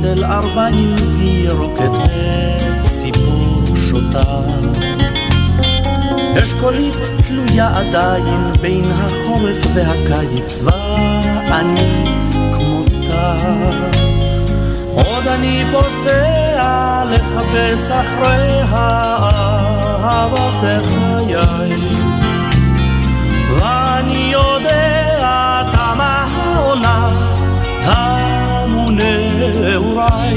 השוקת צל ארבעים וירוקת וציפור שותה. אשכולית תלויה עדיין בין החורף והקיץ ואני כמותה. עוד אני פוסע לחפש אחרי אהבת חיי ואני יודע תמה העונה נעוריי.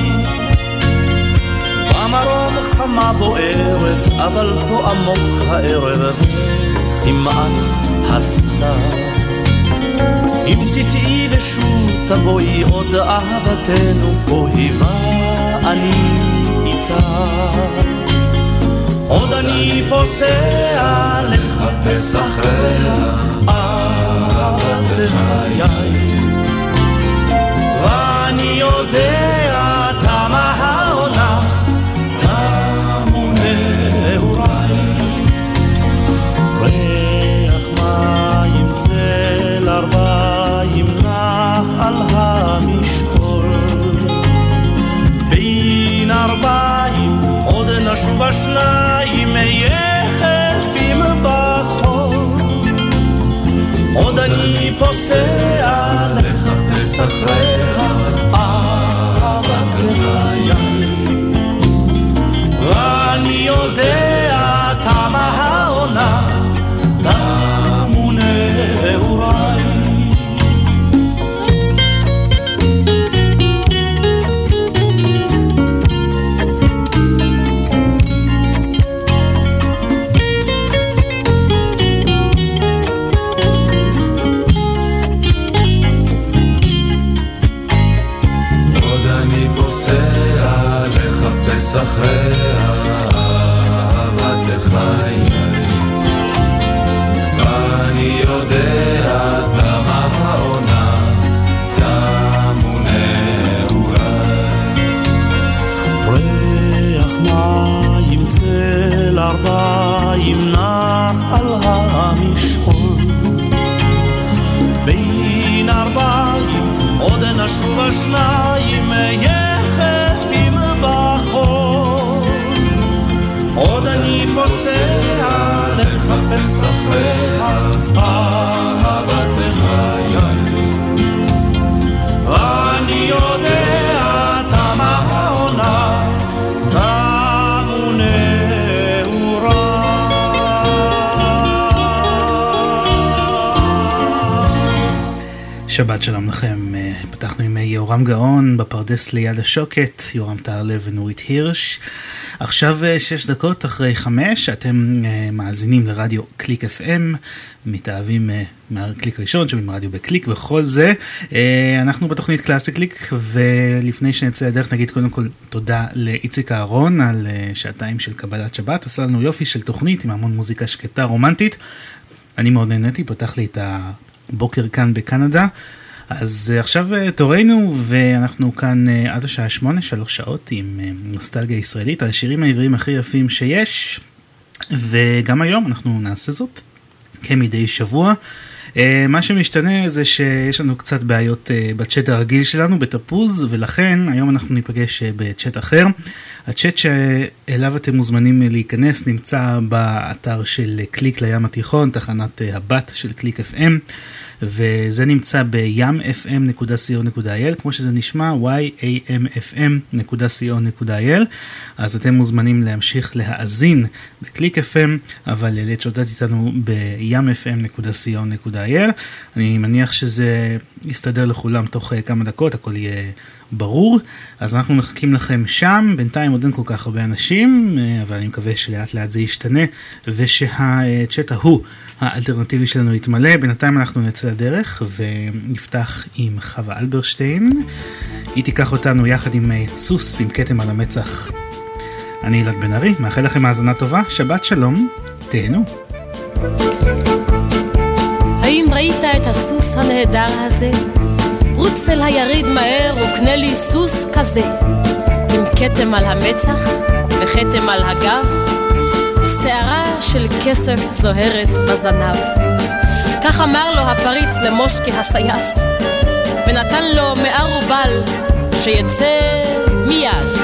במרום חמה בוערת, אבל פה עמוק הערב, כמעט הסתר. אם תטעי ושוב תבואי עוד אהבתנו פה היווה אני איתה. עוד אני פוסע לחפש אחריה אהבת חיי. ואני יודע תמה העונה, תמו נעוריי. ריח מים צל ארבעים נח על המשעול. בין ארבעים עוד נשוב השניים יחפים בחור. עוד אני פוסע לחפש אחריה אחריה אהבת לחיי ואני יודע תמה העונה תמו נעוריי ריח מים צל ארבעים נח על המשעול. בין ארבעים עוד נשוב השניים ואני יודע שבת שלום לכם, פתחנו עם יורם גאון בפרדס ליד השוקת, יורם טהרלב ונורית הירש. עכשיו אה, שש דקות אחרי חמש, אתם אה, מאזינים לרדיו קליק FM, מתאהבים מהקליק הראשון, שומעים רדיו בקליק וכל זה. אנחנו בתוכנית קלאסי קליק, ולפני שנצא לדרך נגיד קודם כל תודה לאיציק אהרון על שעתיים של קבלת שבת, עשה לנו יופי של תוכנית עם המון מוזיקה שקטה רומנטית. אני מאוד נהניתי, פתח לי את הבוקר כאן בקנדה. אז עכשיו תורנו, ואנחנו כאן עד השעה שמונה, שלוש שעות עם נוסטלגיה ישראלית, השירים העבריים הכי יפים שיש, וגם היום אנחנו נעשה זאת כמדי שבוע. מה שמשתנה זה שיש לנו קצת בעיות בצ'אט הרגיל שלנו, בתפוז, ולכן היום אנחנו ניפגש בצ'אט אחר. הצ'אט ש... אליו אתם מוזמנים להיכנס, נמצא באתר של קליק לים התיכון, תחנת הבת של קליק FM. וזה נמצא בים.fm.co.il, כמו שזה נשמע, yamfm.co.il, אז אתם מוזמנים להמשיך להאזין בקליק FM, אבל לצ'וטט איתנו בים.fm.co.il. אני מניח שזה יסתדר לכולם תוך כמה דקות, הכל יהיה ברור. אז אנחנו מחכים לכם שם, בינתיים עוד אין כל כך הרבה אנשים, אבל אני מקווה שלאט לאט זה ישתנה, ושהצ'אט ההוא האלטרנטיבי שלנו יתמלא. בינתיים אנחנו נצא לדרך ונפתח עם חווה אלברשטיין. היא תיקח אותנו יחד עם סוס עם כתם על המצח. אני אלעד בן ארי, מאחל לכם האזנה טובה, שבת שלום, תהנו. האם ראית את הסוס הנהדר הזה? רוץ אל היריד מהר וקנה לי סוס כזה, עם כתם על המצח וכתם על הגב. שערה של כסף זוהרת בזנב. כך אמר לו הפריץ למושקה הסייס, ונתן לו מאה רובל שיצא מיד.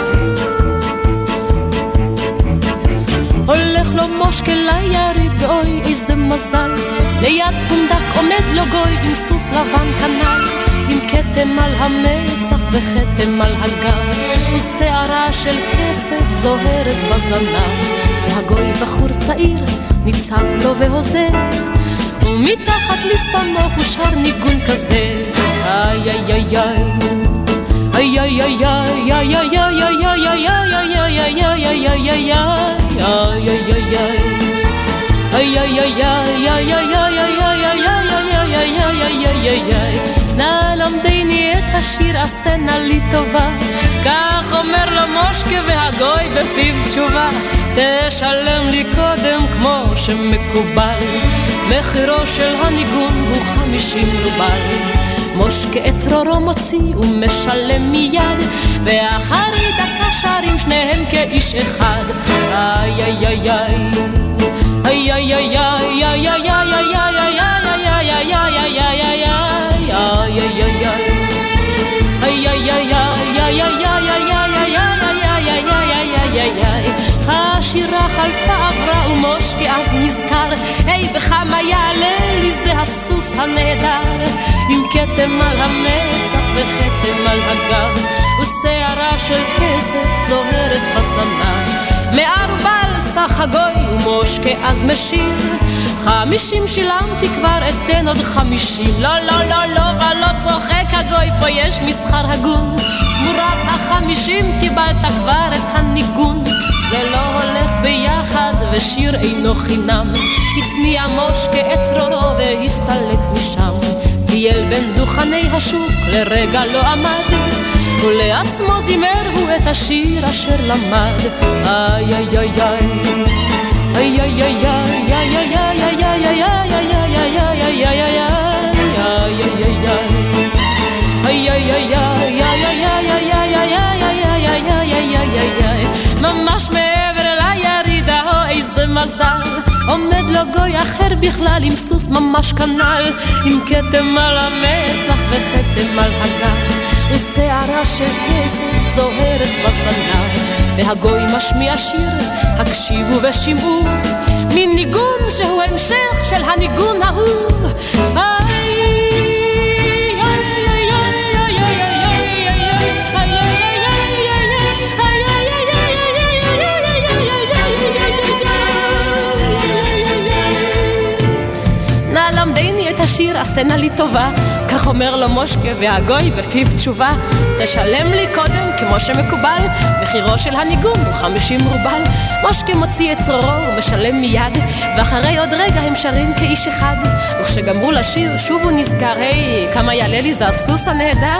הולך לו מושקה ליריד ואוי איזה מזל, ליד פונדק עומד לו גוי עם סוס לבן עם כתם על המצח וכתם על הגב, ושערה של כסף זוהרת בזנב. והגוי בחור צעיר ניצב לו והוזר ומתחת לשפמו הוא שר ניגון כזה איי איי איי איי איי איי איי איי איי איי נא למדני את השיר עשה נא לי טובה. כך אומר לו מושקה והגוי בפיו תשובה. תשלם לי קודם כמו שמקובל. מחירו של הניגון הוא חמישים רובל. מושקה את צרורו מוציא ומשלם מיד. ואחרי דקה שרים שניהם כאיש אחד. איי איי איי. איי איי איי איי איי איי חלפה עברה ומושקי אז נזכר היי בכמה יעלה לי זה הסוס הנהדר. עם כתם על המצח וכתם על הגב ושערה של כסף זוהרת בזנב מערבל סך הגוי ומושקי אז משיר חמישים שילמתי כבר אתן עוד חמישים. לא לא לא לא ולא צוחק הגוי פה יש מסחר הגון. תמורת החמישים קיבלת כבר את הניגון זה לא הולך ביחד ושיר אינו חינם הצניע מושקה את צרורו והסתלק משם טייל בין דוכני השוק לרגע לא עמד ולעצמו זימר הוא את השיר אשר למד איי איי איי איי איי איי איי איי איי ממש מזל. עומד לו גוי אחר בכלל עם סוס ממש כנל, עם כתם על המצח וכתם על הגב, ושערה של כסף זוהרת בסנר, והגוי משמיע שיר, הקשיבו ושמעו, מין ניגון שהוא המשך של הניגון ההוא. השיר עשה נא לי טובה, כך אומר לו מושקה והגוי בפיו תשובה. תשלם לי קודם כמו שמקובל, מחירו של הניגון הוא חמישים רובל. מושקה מוציא את צרורו ומשלם מיד, ואחרי עוד רגע הם שרים כאיש אחד. וכשגמרו לשיר שוב הוא נזכר, היי, כמה יעלה לי זה הסוס הנהדר?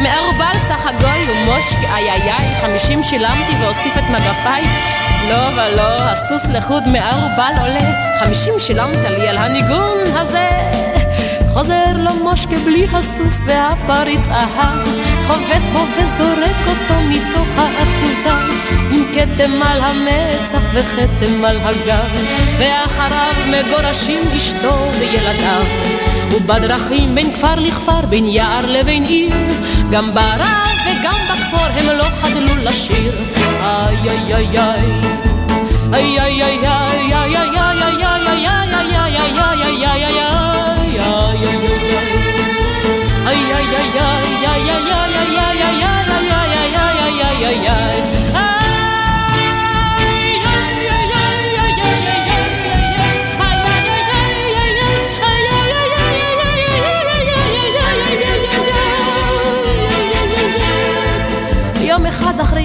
מערבל סך הגוי ומושקה, איי איי איי, חמישים שילמתי ואוסיף את מגפיי. לא ולא, הסוס לחוד מערובל עולה, חמישים שילמת לי על הניגון הזה. חוזר לו מושקה בלי הסוס והפריץ אהב, חובט בו וזורק אותו מתוך האחוזה, עם כתם על המצח וכתם על הגב, ואחריו מגורשים אשתו וילדיו. ובדרכים בין כפר לכפר, בין יער לבין עיר, גם ברב וגם בכפור הם לא חדלו לשיר. איי איי איי איי איי איי איי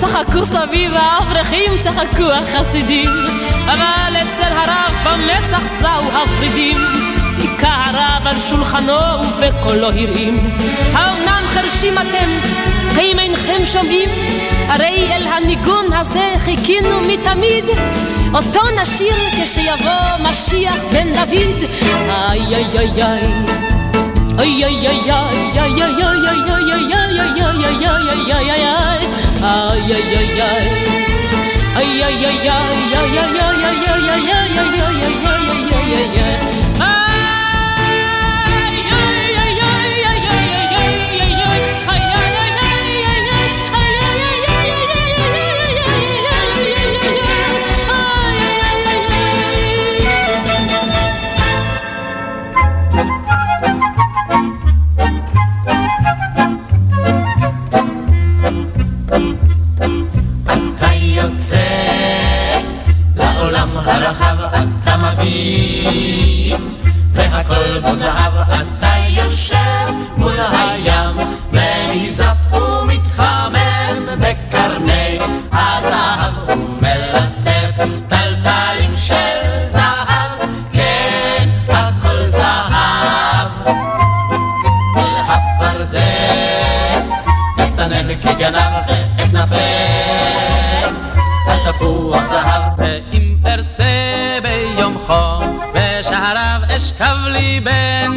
צחקו סביב האברכים, צחקו החסידים, אבל אצל הרב במצח זהו הוורידים. היכה הרב על שולחנו ובקולו הרעים. האומנם חרשים אתם? האם אינכם שומעים? הרי אל הניגון הזה חיכינו מתמיד. אותו נשיר כשיבוא משיח בן דוד. איי איי איי איי ơi ơi ơi ơi ơi ơi ơi ơi ơi ơi ơi ơi ơi ơi ơi מביט, והכל בו זהב אתה יושב מול הים, ונזף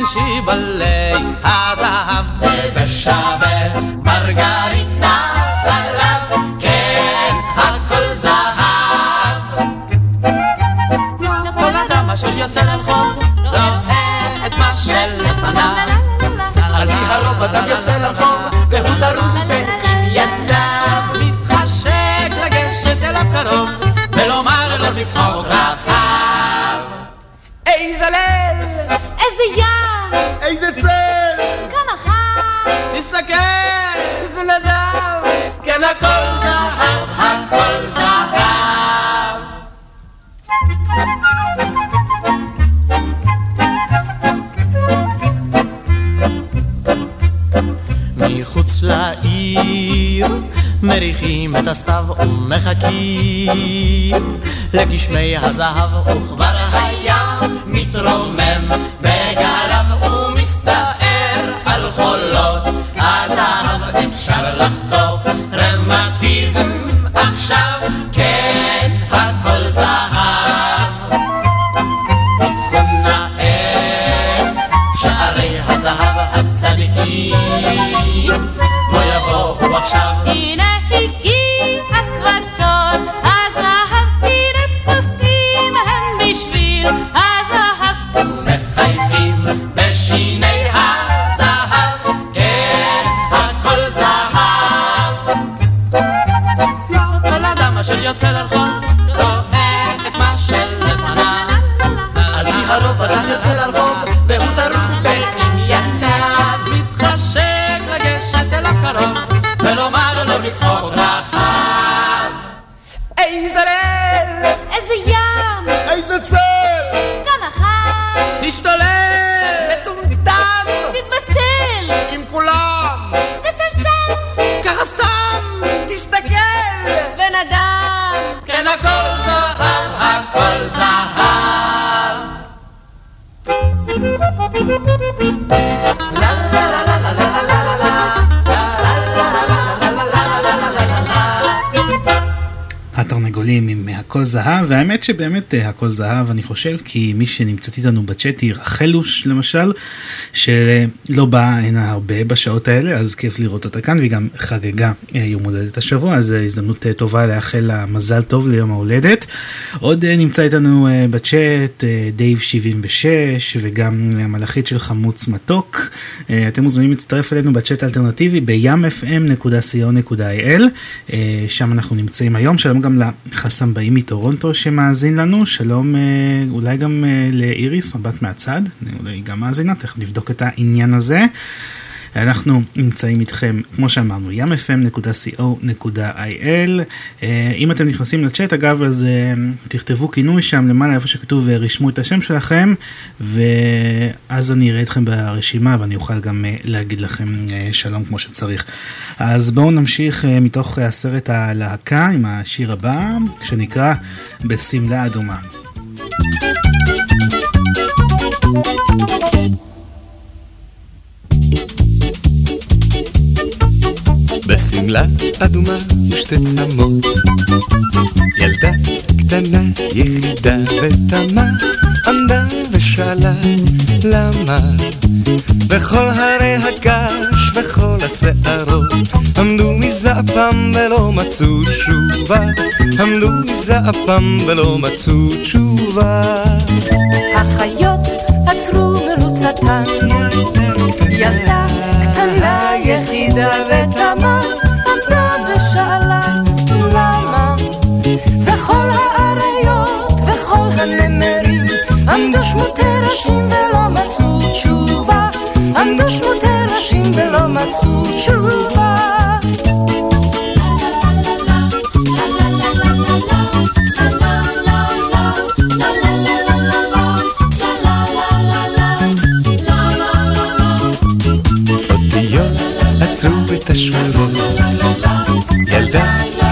שיבלי איזה צל! כאן החם! תסתכל! בן אדם! כן הכל זהב, הכל זהב! מחוץ לעיר מריחים את הסתיו ומחכים לגשמי הזהב וכבר הים שבאמת הכל זהב אני חושב, כי מי שנמצאת איתנו בצ'אט היא רחלוש למשל, שלא באה הנה הרבה בשעות האלה, אז כיף לראות אותה כאן, והיא גם חגגה יום הולדת השבוע, אז הזדמנות טובה לאחל לה מזל טוב ליום ההולדת. עוד נמצא איתנו בצ'אט דייב 76 וגם המלאכית של חמוץ מתוק. אתם מוזמנים להצטרף אלינו בצ'אט האלטרנטיבי ב-yamfm.co.il, שם אנחנו נמצאים היום. שלום גם לחסם באים מטורונטו שמאזין לנו, שלום אולי גם לאיריס, מבט מהצד, אולי גם מאזינה, תכף נבדוק את העניין הזה. אנחנו נמצאים איתכם, כמו שאמרנו, yamfm.co.il. אה, אם אתם נכנסים לצ'אט, אגב, אז אה, תכתבו כינוי שם למעלה איפה שכתוב ורשמו את השם שלכם, ואז אני אראה אתכם ברשימה ואני אוכל גם אה, להגיד לכם שלום כמו שצריך. אז בואו נמשיך מתוך הסרט הלהקה עם השיר הבא, שנקרא בשמלה אדומה. thank בשמלה אדומה ושתי צמות. ילדה קטנה יחידה ותמה עמדה ושאלה למה. בכל הרי הגש וכל השערות עמדו מזעפם ולא מצאו תשובה. עמדו מזעפם ולא מצאו תשובה. החיות עצרו מרוצתן. ילדה קטנה יחידה ותמה ראשים ולא מצאו תשובה. עמדו שמותי ראשים ולא מצאו תשובה.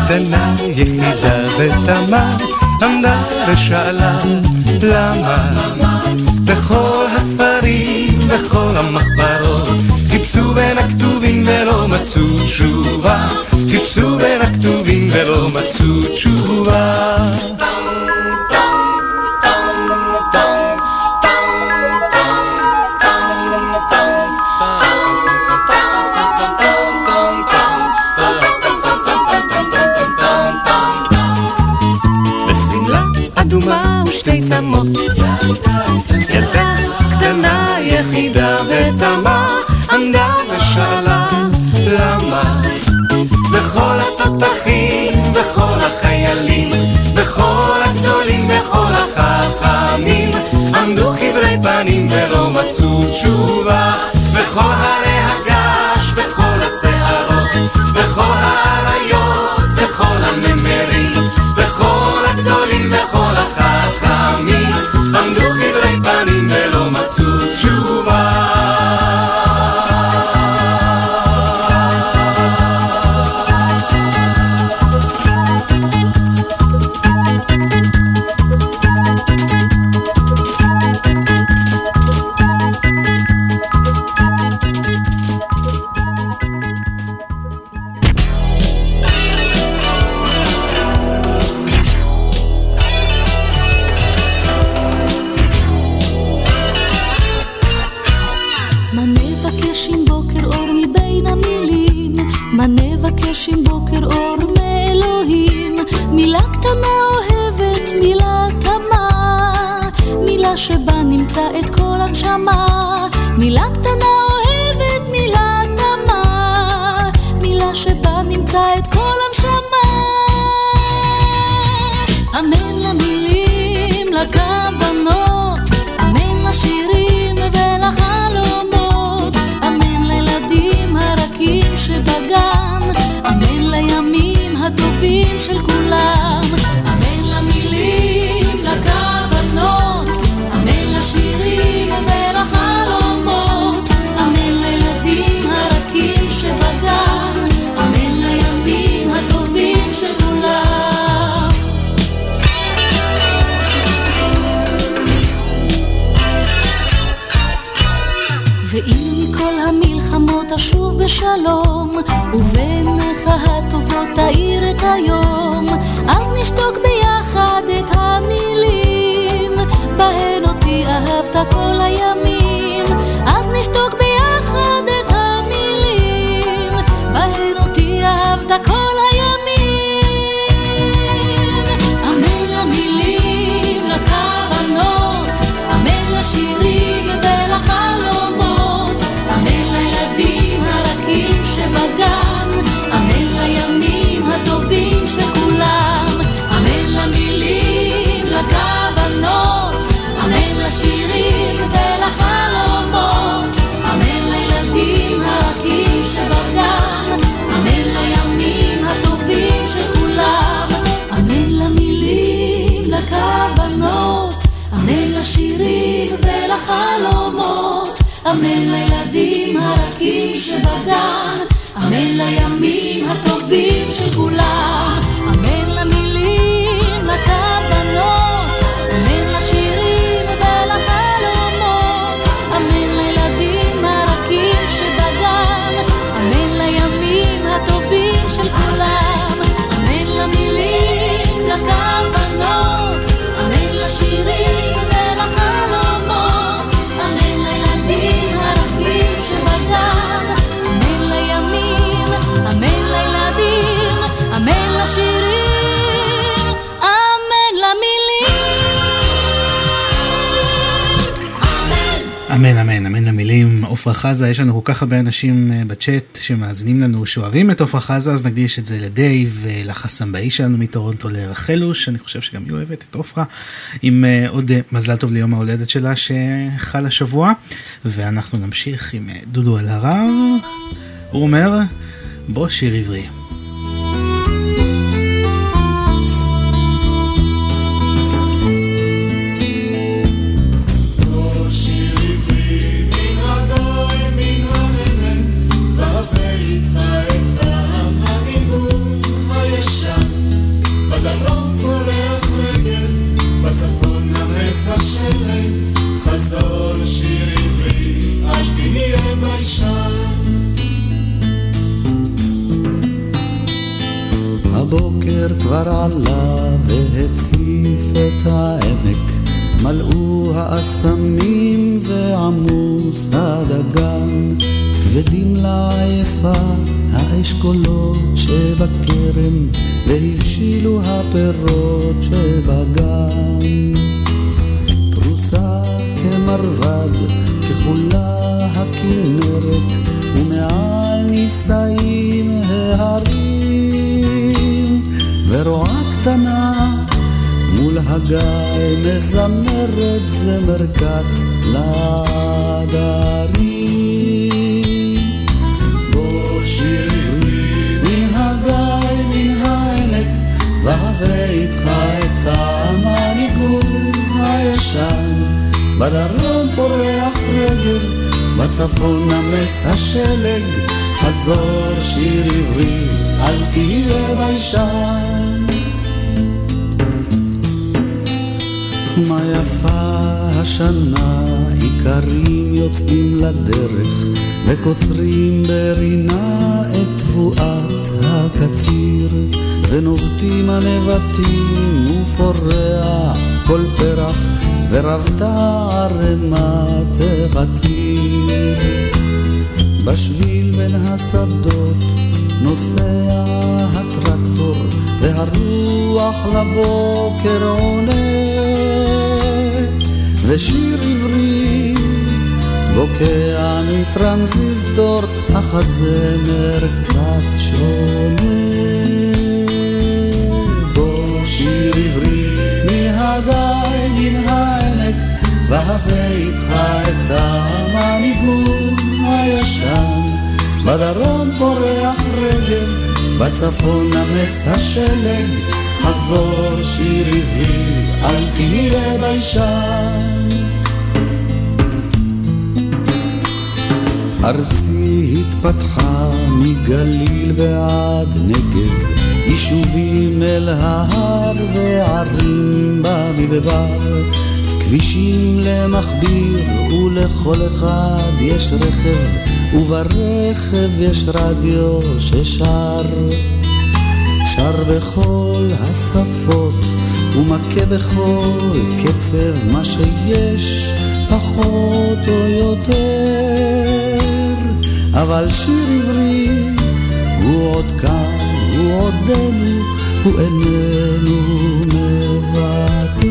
קטנה יחידה ותמה עמדה ושאלה למה? בכל הספרים, בכל המחברות חיפשו בין הכתובים ולא מצאו תשובה. חיפשו בין הכתובים ולא מצאו תשובה תשובה בכל הרבה אנשים אה, בצ'אט שמאזינים לנו, שאוהבים את עפרה חזה, אז נקדיש את זה לדייב, לך הסמבאי שלנו מטורונטו לרחלוש, אני חושב שגם היא אוהבת את עפרה, עם אה, עוד אה, מזל טוב ליום ההולדת שלה שחל השבוע. ואנחנו נמשיך עם דודו אלהרר, הוא אומר, בוא שיר עברי. הבוקר כבר עלה והציף את העמק, מלאו האסמים ועמוס הדגן, כבדים לעייפה האשכולות שבכרם, והבשילו הפירות שבגן. פרוסה כמרבד, כחולה הכנרת, ומעל נישאים ההרים, ורועה קטנה מול הגיא מזמרת זמר לעדרים. בוא שירי מן הגיא מן העמק, והווה איתך את המנהיגות הישן, בדרום פורח רגל בצפון נמס השלג, חזור שיר עברי, אל תהיה ביישן. מה יפה השנה, איכרים יוצאים לדרך, וקוצרים ברינה את תבואת הקציר, ונובטים הנבטים ופורח כל פרח ורבתה ערמת חציר. בשביל בין השדות נוסע הטרקטור, והרוח לבוקר עונה, ושיר עברי בוקע מטרנזיסטור, אך הזמר קצת שונה. בוא שיר עברי מהגיא מן העמק, והווה איתך את המנהיגות הישן. בדרום פורח רגל, בצפון נמס השלג, חזור שיר עברי, אל תהיה ביישן. ארצי התפתחה מגליל ועד נגב, יישובים אל ההר וערים במדבר, כבישים למכביר ולכל אחד יש רכב, וברכב יש רדיו ששר. שר בכל השפות ומכה בכל קצב מה שיש פחות או יותר, אבל שיר עברי הוא עוד כאן, הוא עודנו, הוא איננו מוותר.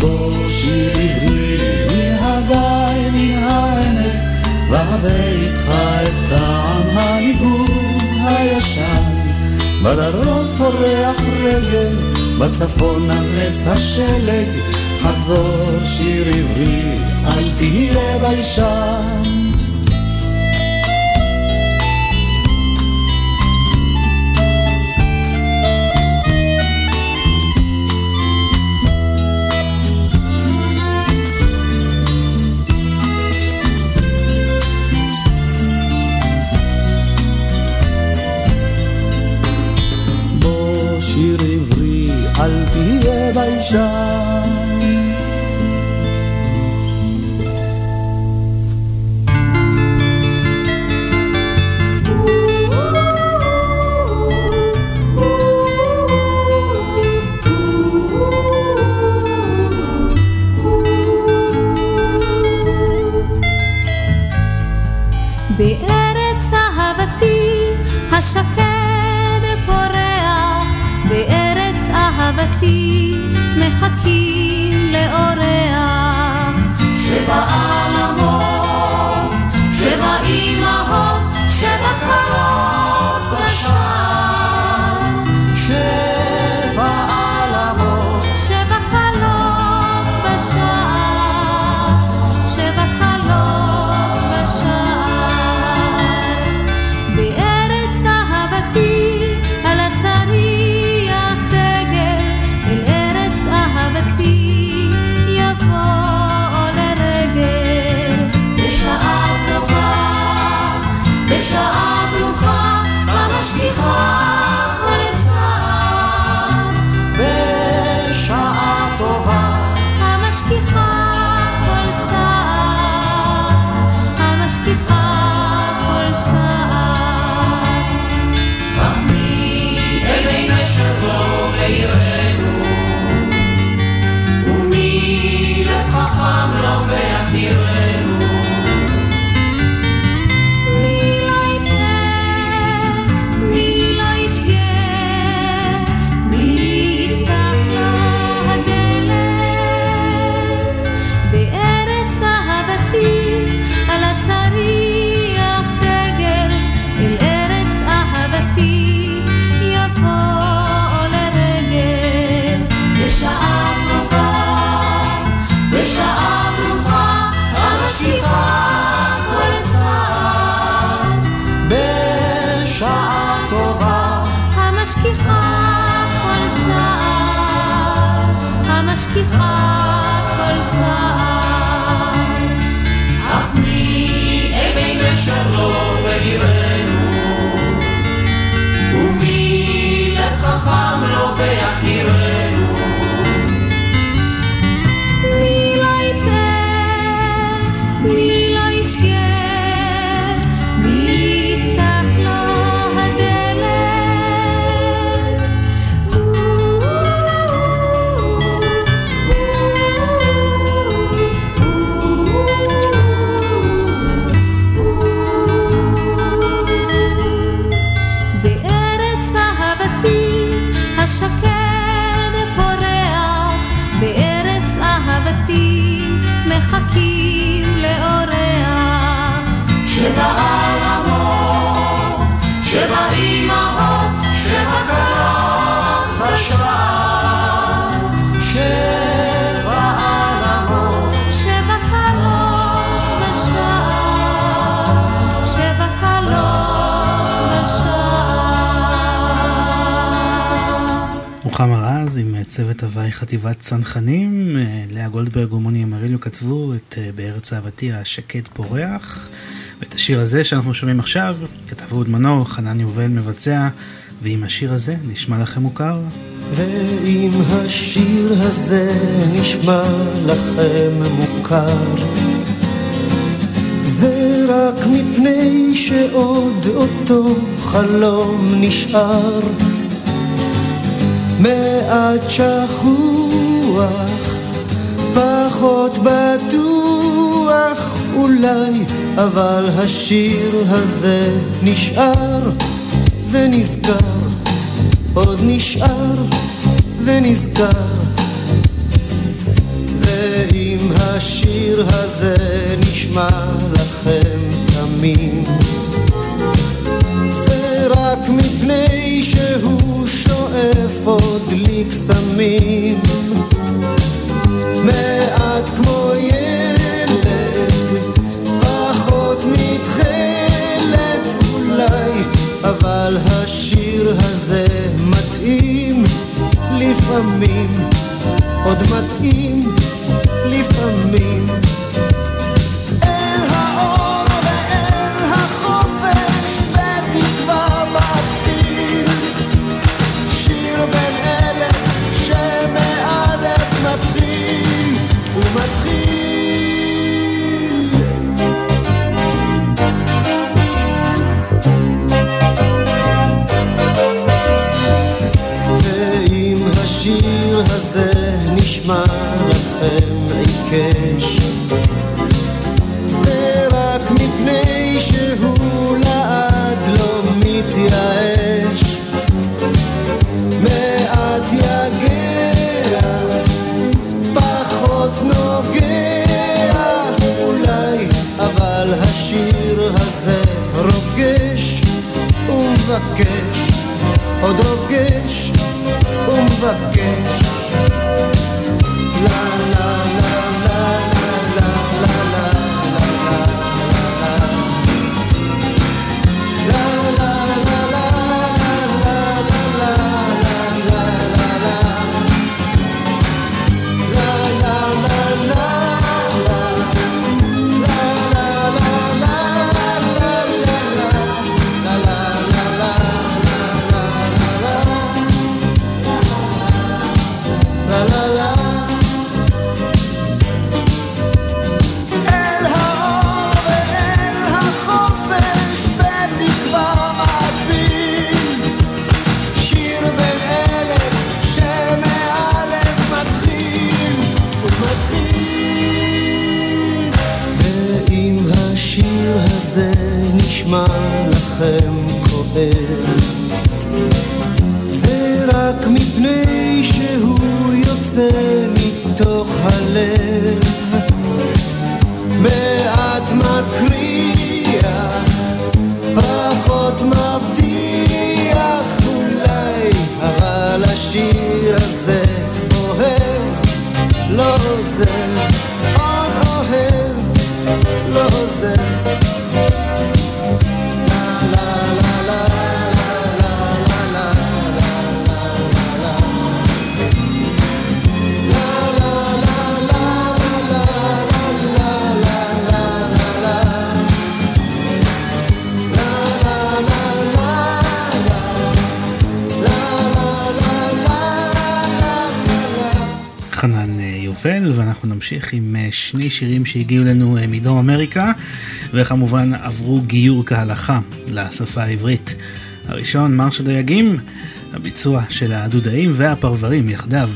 בוא שיר עברי מן הגיא, מן העמק, והווה איתך את טעם הניגון הישן. בדרום פורח רגל, בצפון נמס השלג, חזור שיר עברי, אל תהיה ביישן. תהיה ביישן. fly. רוחמה רז עם אה, צוות הוואי חטיבת צנחנים, אה, לאה גולדברג ומוני אמריליו כתבו את אה, בארץ אהבתי השקד פורח. ואת השיר הזה שאנחנו שומעים עכשיו, כתב אהוד מנור, חנן יובל מבצע, ועם השיר הזה נשמע לכם מוכר. ואם השיר הזה נשמע לכם מוכר, זה רק מפני שעוד אותו חלום נשאר, מעט שכוח, פחות בטוח אולי, אבל השיר הזה נשאר ונזכר, עוד נשאר ונזכר. ואם השיר הזה נשמע לכם תמים, זה רק מפני שהוא שואף עוד לי קסמים. מעט כמו ילד, פחות מתכלת אולי, אבל השיר הזה מתאים לפעמים, עוד מתאים לפעמים. ומבקש, עוד רוגש ומבקש. יובל, ואנחנו נמשיך עם אה, שני שירים שהגיעו לנו אה, מדרום אמריקה, וכמובן עברו גיור כהלכה לשפה העברית. הראשון, מרש הדייגים, הביצוע של הדודאים והפרברים יחדיו.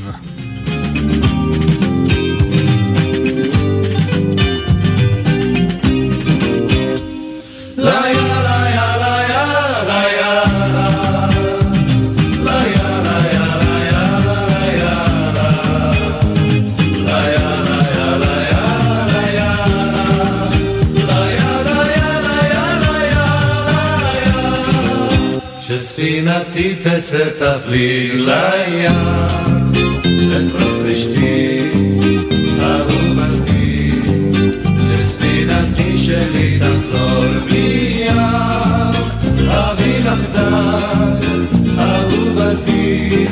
פצצה תפליג לים, לפרוץ לשתי, אהובתי, לספינתי שלי תחזור בלי אבי לך אהובתי,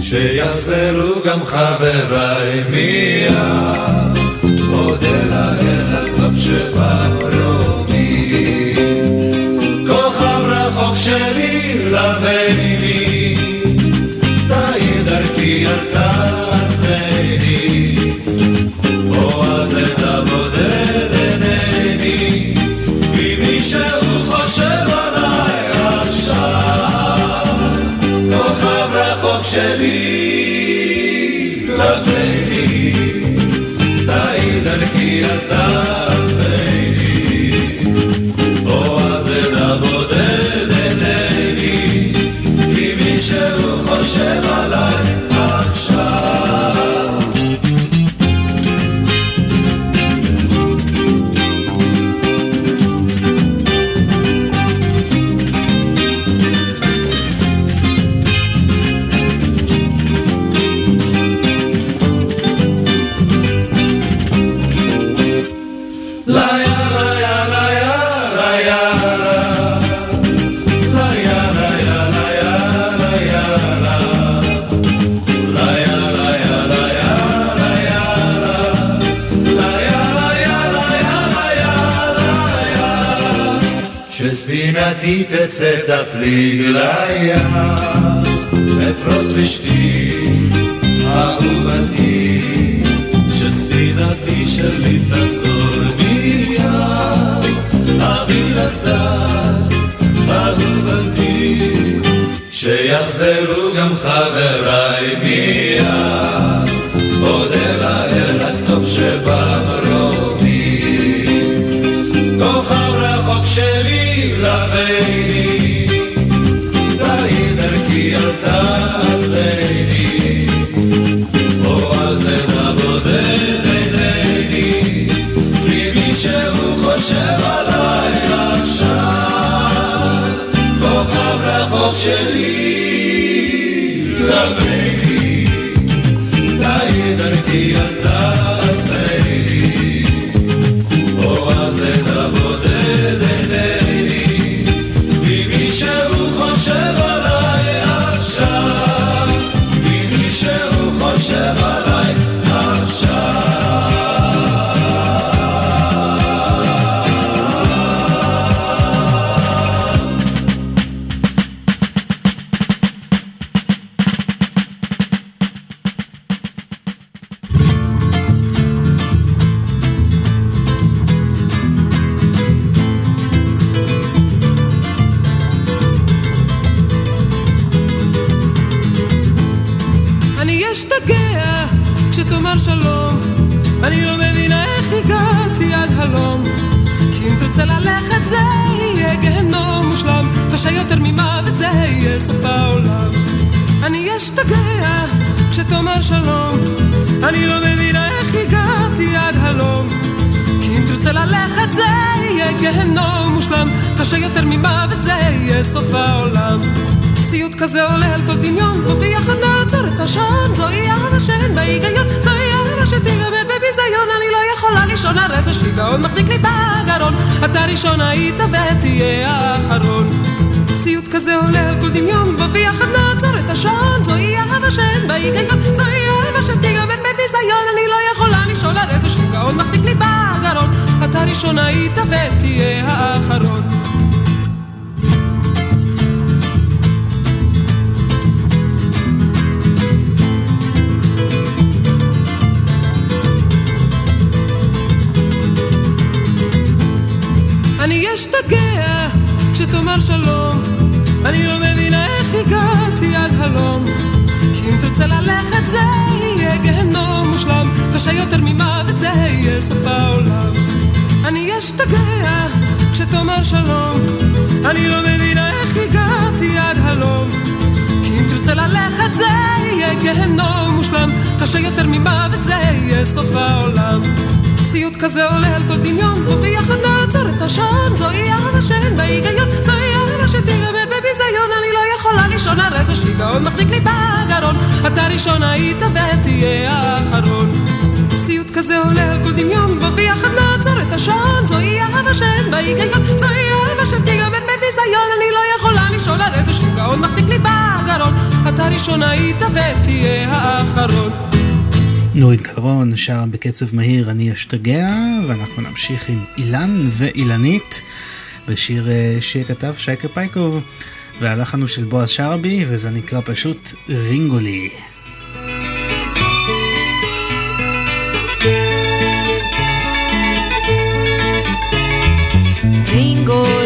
שיחזרו גם חבריי מיד, עוד אל האל הטוב שברותי, כוכב רחוק שלי לבני ילדה אז תהני, או אז את הבודד אינני, כי מישהו חושב עליי עכשיו, כוכב רחוק שלי, לבני, תעיד על כי אתה Hari לסוף העולם. סיוט כזה עולה על כל דמיון, וביחד נעצור את השעון. זוהי אהבה שאין בה היגיון, זוהי אהבה שתיגמר בביזיון. אני לא יכולה לישון, על איזה שיגעון מחזיק לי בגרון. אתה ראשון היית ותהיה האחרון. סיוט כזה עולה על כל דמיון, וביחד נעצור את השעון. זוהי אהבה שאין בה היגיון, זוהי אהבה שתיגמר בביזיון. אני לא יכולה לישון, על איזה שיגעון מחזיק לי בגרון. אתה ראשון היית ותהיה האחרון. נורית קרון שר בקצב מהיר אני אשתגע ואנחנו נמשיך עם אילן ואילנית בשיר אה, שכתב שייקה פייקוב והלחן הוא של בועז שרבי וזה נקרא פשוט רינגולי. רינגולי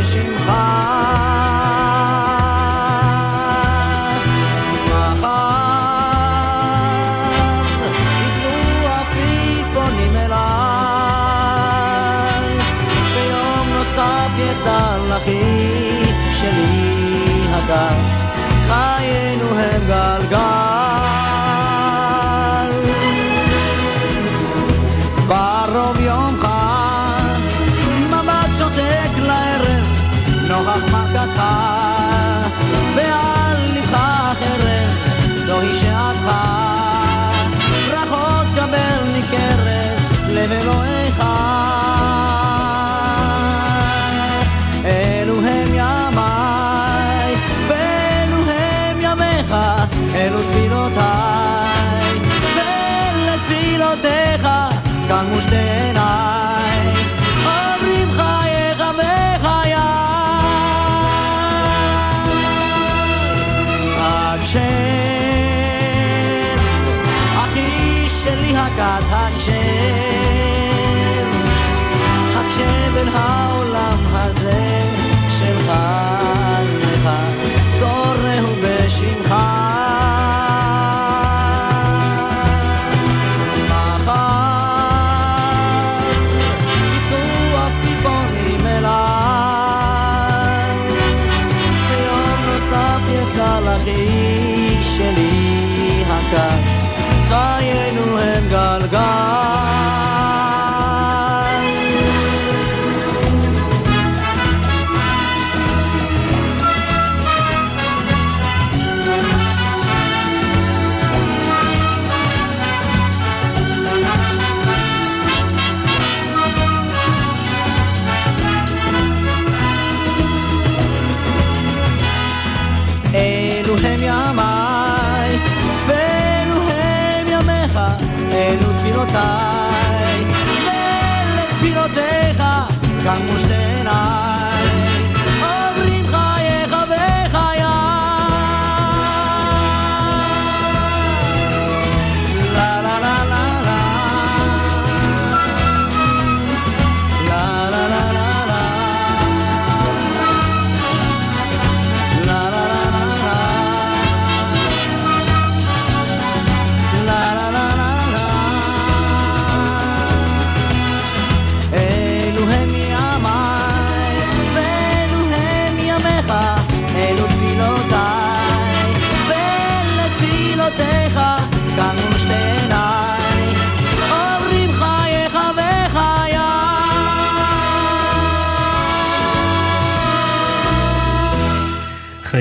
בשמך. אחי שלי הגר, חיינו הם גלגל עמדתך, ועל לבך החרב, זוהי שעתך. ברכות קבל מקרב לב אלוהיך. אלו הם ימיי, ואלו הם ימיך, אלו תפילותיי, ולתפילותיך כאן מושתנה. God, Hashem, Hashem ben Hashem. 刚陌生。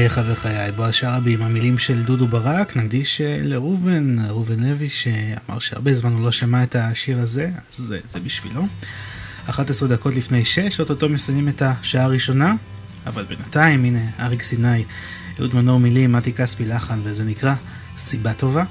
אליך וחיי, בועז שרעבי עם המילים של דודו ברק, נקדיש אה, לראובן, ראובן לוי, שאמר שהרבה זמן הוא לא שמע את השיר הזה, אז זה, זה בשבילו. 11 דקות לפני 6, אוטוטו מסיימים את השעה הראשונה, אבל בינתיים, הנה, אריק סיני, אהוד מנור מילים, מתי כספי לחן, וזה נקרא סיבה טובה.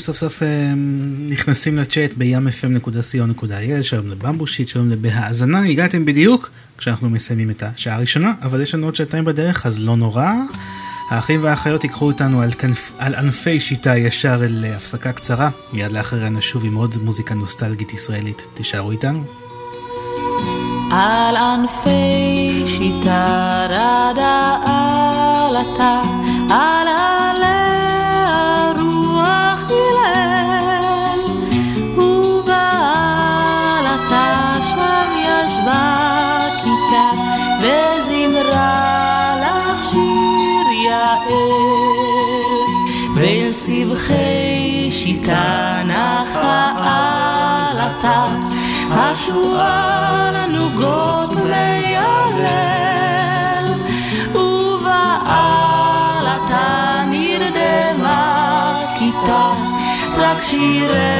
סוף סוף אה, נכנסים לצ'אט בים.fm.co.il, שלום לבמבושיט, שלום לבהאזנה, הגעתם בדיוק כשאנחנו מסיימים את השעה הראשונה, אבל יש לנו עוד שעתיים בדרך, אז לא נורא. האחים והאחיות ייקחו אותנו על, כנף, על ענפי שיטה ישר אל הפסקה קצרה, מיד לאחריה נשוב עם עוד מוזיקה נוסטלגית ישראלית. תישארו איתנו. על ענפי שיטה רדה על שיטה רק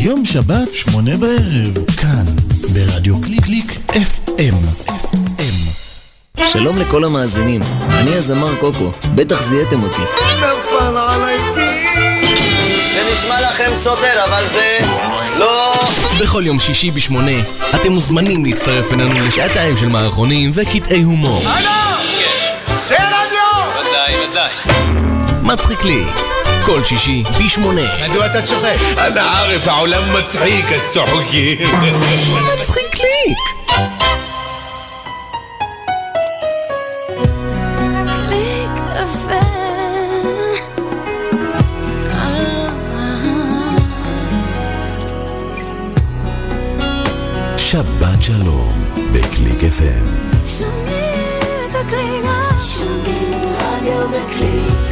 יום שבת, שמונה בערב, כאן, ברדיו קליק קליק FM. שלום לכל המאזינים, אני הזמר קוקו, בטח זיהיתם אותי. נפל עליי זה נשמע לכם סותר, אבל זה לא... בכל יום שישי בשמונה, אתם מוזמנים להצטרף אלינו לשעתיים של מערכונים וקטעי הומור. זה רדיו! ודאי, ודאי. מצחיק לי, כל שישי בשמונה. מדוע אתה צוחק? אנא ערף, העולם מצחיק, אז צוחקים. מצחיק לי! שבת שלום, בקליק FM. שומעים את הקליק, שומעים רדיו בקליק.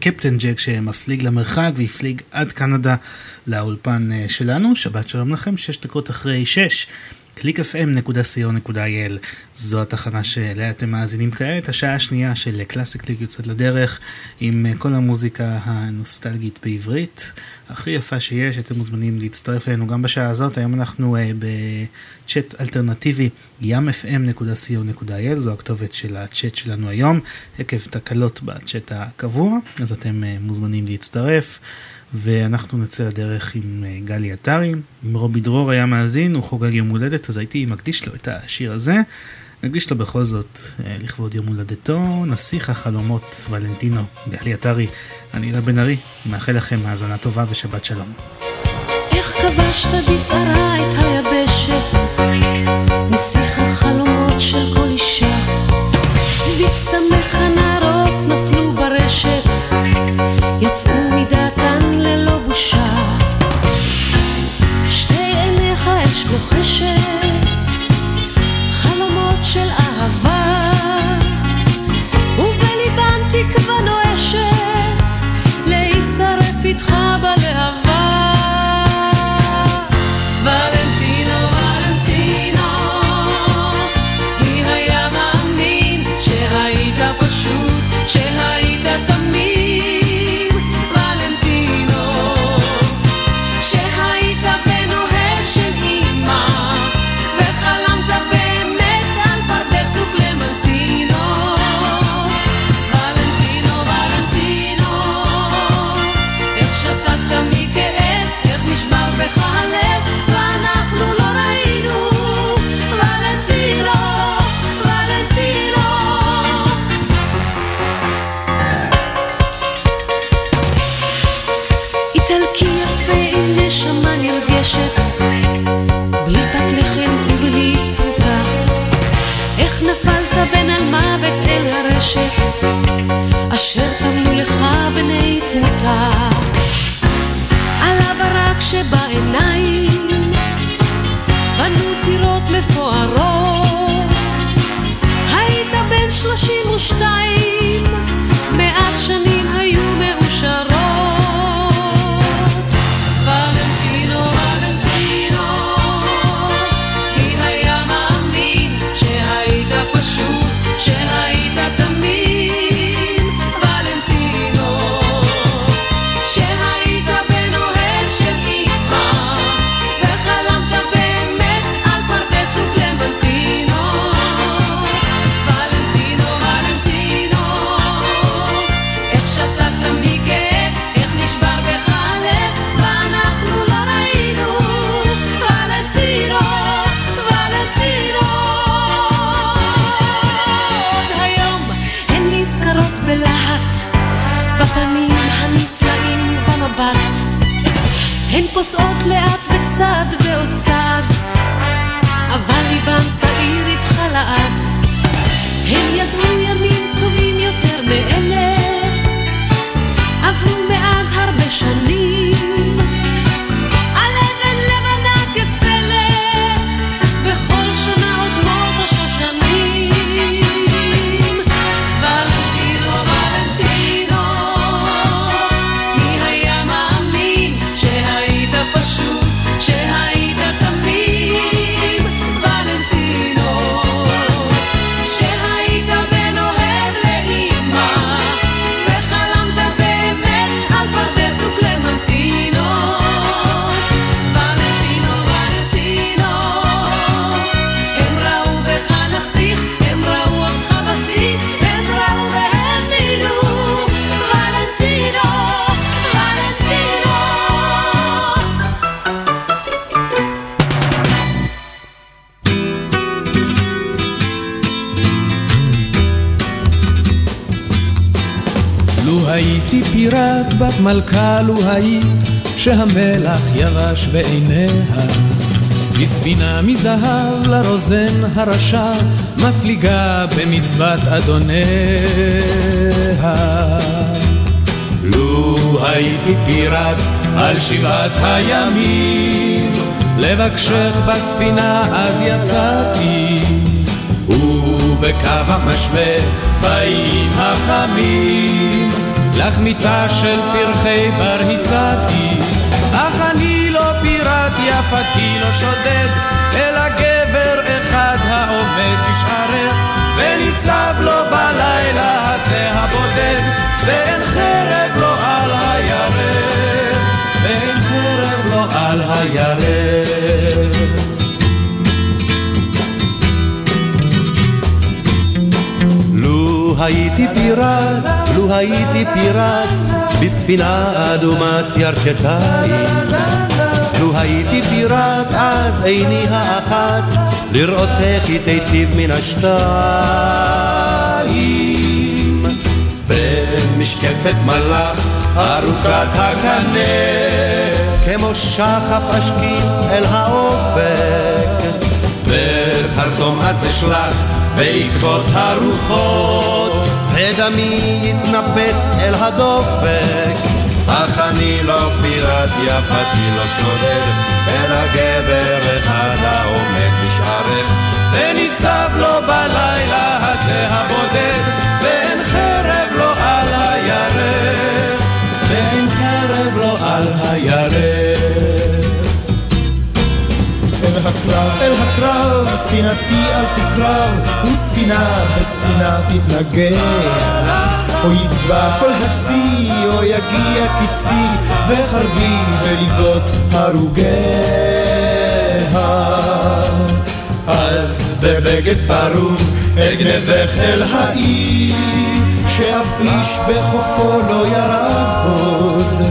קפטן ג'ק שמפליג למרחק והפליג עד קנדה לאולפן שלנו. שבת שלום לכם, שש דקות אחרי שש. www.clickfm.co.il זו התחנה שאליה אתם מאזינים כעת, השעה השנייה של קלאסי קליק יוצאת לדרך עם כל המוזיקה הנוסטלגית בעברית, הכי יפה שיש, אתם מוזמנים להצטרף אלינו גם בשעה הזאת, היום אנחנו בצ'אט אלטרנטיבי yamfm.co.il, זו הכתובת של הצ'אט שלנו היום, עקב תקלות בצ'אט הקבוע, אז אתם uh, מוזמנים להצטרף. ואנחנו נצא לדרך עם אה, גלי עטרי. אם רובי דרור היה מאזין, הוא חוגג יום הולדת, אז הייתי מקדיש לו את השיר הזה. נקדיש לו בכל זאת אה, לכבוד יום הולדתו, נסיך החלומות ולנטינו, גלי עטרי. אני אלה בן ארי, מאחל לכם האזנה טובה ושבת שלום. איך כבשת בסערה את היבשת, נסיך החלומות של כל אישה, וקסמך הנערות נפלו ברשת, יצאו מדעתן ללא בושה. שתי עיניך אש לוחשת, мечтаю. אדוניה. לו הייתי פיראט על שבעת הימים, לבקשך בספינה אז יצאתי, ובקו המשווה באים החמים, לך מיטה של פרחי בר הצעתי, אך אני לא פיראט יפתי לא שודד, אלא גבר אחד העומד בשערך, וניצב לו בלילה הזה הבודד, ואין חרב לו על הירך, ואין חרב לו על הירך. הייתי פיראט, לו הייתי פיראט, בספינה אדומת ירכתיים. לו הייתי פיראט, אז עיני האחת, לראות איך היא תיטיב מן השתיים. במשקפת מלאך, ארוכת הקנה, כמו שחף אשקיף אל האופק. בחרטום אז אשלח בעקבות הרוחות, ודמי יתנפץ אל הדופק. אך אני לא פיראט, יפתי לא שודד, אלא גבר אחד העומד בשערך, וניצב לו בלילה הזה הבודד, ואין חרב לו על הירך, ואין חרב לו על הירך. אל הקרב, אל הקרב, ספינתי אז תקרב, וספינה בספינה תתנגח. או יטבע כל הצי, או יגיע קיצי, וחרבי בליבות הרוגיה. אז בבגד פרום אגנבך אל העיר, שאף איש בחופו לא ירד עוד.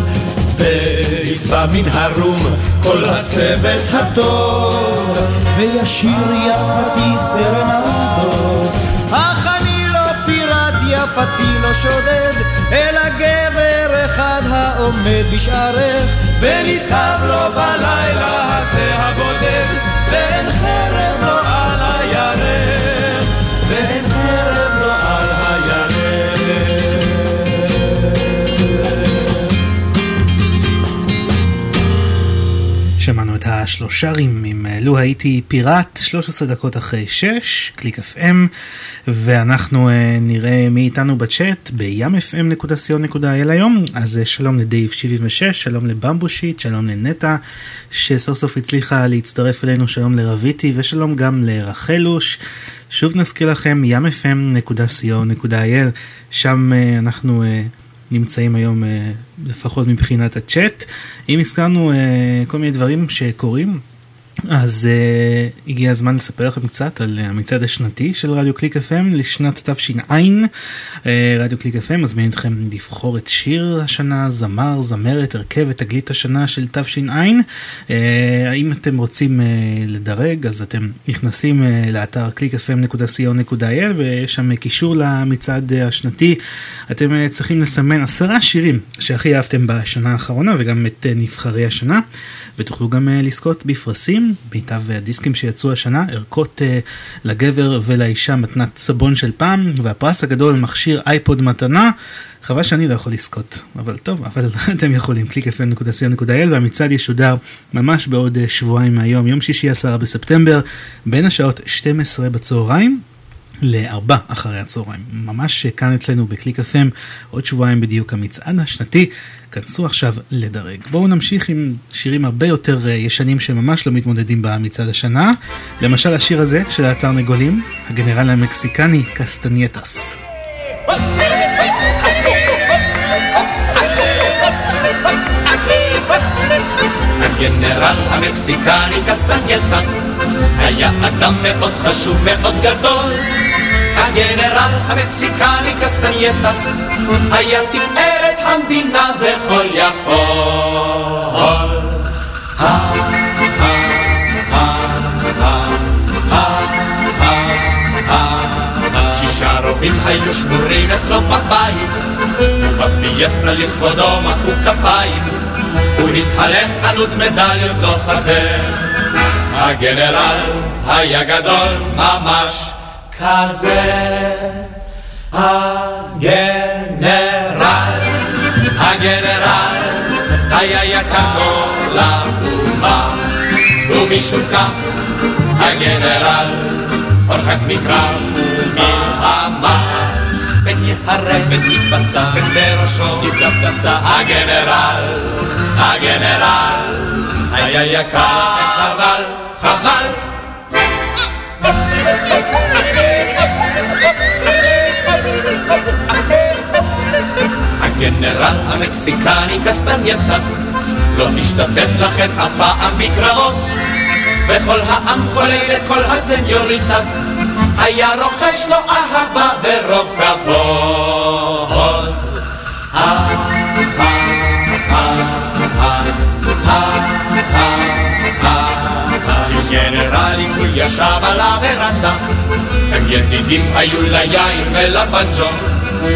ויסבע מן הרום כל הצוות הטוב, וישיר יפתי סרנדות. אני לא שודד, אלא גבר אחד העומד בשערך, וניצב לו בלילה הזה הבודד, ואין חרב לו על הירך, ואין חרב לו על שמענו את השלושרים עם לו הייתי פיראט, 13 דקות אחרי 6, קליק FM, ואנחנו uh, נראה מי איתנו בצ'אט בים.fm.co.il היום, אז uh, שלום לדייב 76, שלום לבמבושיט, שלום לנטע, שסוף סוף הצליחה להצטרף אלינו, שלום לרביטי, ושלום גם לרחלוש. שוב נזכיר לכם, ים.fm.co.il, שם uh, אנחנו... נמצאים היום לפחות מבחינת הצ'אט. אם הזכרנו כל מיני דברים שקורים, אז uh, הגיע הזמן לספר לכם קצת על המצעד השנתי של רדיו קליק FM לשנת תש"ע. Uh, רדיו קליק FM מזמין אתכם לבחור את שיר השנה, זמר, זמרת, הרכבת, תגלית השנה של תש"ע. Uh, האם אתם רוצים uh, לדרג, אז אתם נכנסים uh, לאתר www.clickfm.co.il ויש שם קישור למצעד השנתי. אתם uh, צריכים לסמן עשרה שירים שהכי אהבתם בשנה האחרונה וגם את uh, נבחרי השנה, ותוכלו גם uh, לזכות בפרסים. מיטב הדיסקים שיצאו השנה, ערכות uh, לגבר ולאישה מתנת סבון של פעם, והפרס הגדול מכשיר אייפוד מתנה. חבל שאני לא יכול לזכות, אבל טוב, אבל אתם יכולים, www.clickfm.co.il והמצעד ישודר ממש בעוד uh, שבועיים מהיום, יום שישי 10 בספטמבר, בין השעות 12 בצהריים. לארבע אחרי הצהריים, ממש כאן אצלנו בקליק FM, עוד שבועיים בדיוק המצעד השנתי, כנסו עכשיו לדרג. בואו נמשיך עם שירים הרבה יותר ישנים שממש לא מתמודדים במצעד השנה, למשל השיר הזה של התרנגולים, הגנרל המקסיקני קסטנייטס. הגנרל המקסיקני קסטנייטס היה אדם מאוד חשוב, מאוד גדול הגנרל המקסיקני קסטנייטס היה תפארת המדינה וכל יכול. שישה רובים היו שמורים אצלו בבית ובפיאסטה לכבודו מחאו כפיים. הוא התהלך ענוד מדליות לא חזר הגנרל היה גדול ממש כזה הגנרל, הגנרל היה יקר לאומה ומשום כך הגנרל הורחק מקרב ומלחמה פן יהרג, פן יתבצע, פן בראשו יפגע פצצה. הגנרל, הגנרל, היה יקר, חבל, חבל. הגנרל המקסיקני קסטנייטס לא השתתף לכם אף פעם בקרבות. וכל העם כולל את כל הסניוריטס. היה רוכש לו אהבה ורוב כבוד. גנרלים הוא ישב על הוורנדה הם ידידים היו ליין ולפנג'ו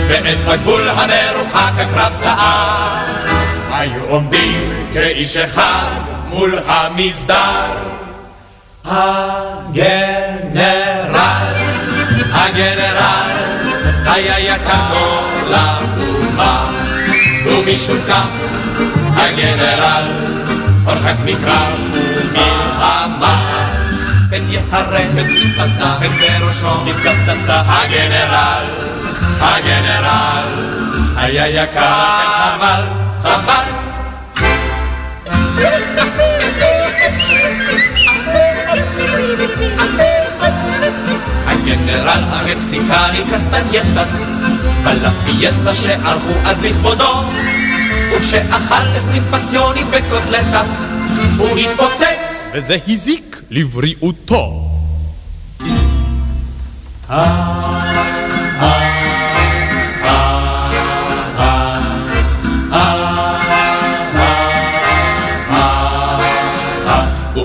ואת בגבול המרוחק הקרב סער. היו עומדים כאיש אחד מול המסדר. הגנרל, הגנרל היה יקר לאומה. ומשום כך הגנרל הורחק מקרב ומלחמה פן יהרג פן יפצע פן בראשו נפגע פצצה הגנרל הגנרל היה יקר חבל חבל. הגנרל המקסיקני קסטנייטס בלפיאסטה שערכו אז לכבודו וכשאכל עשרים פסיונים וקוטלטס הוא התפוצץ. וזה הזיק לבריאותו.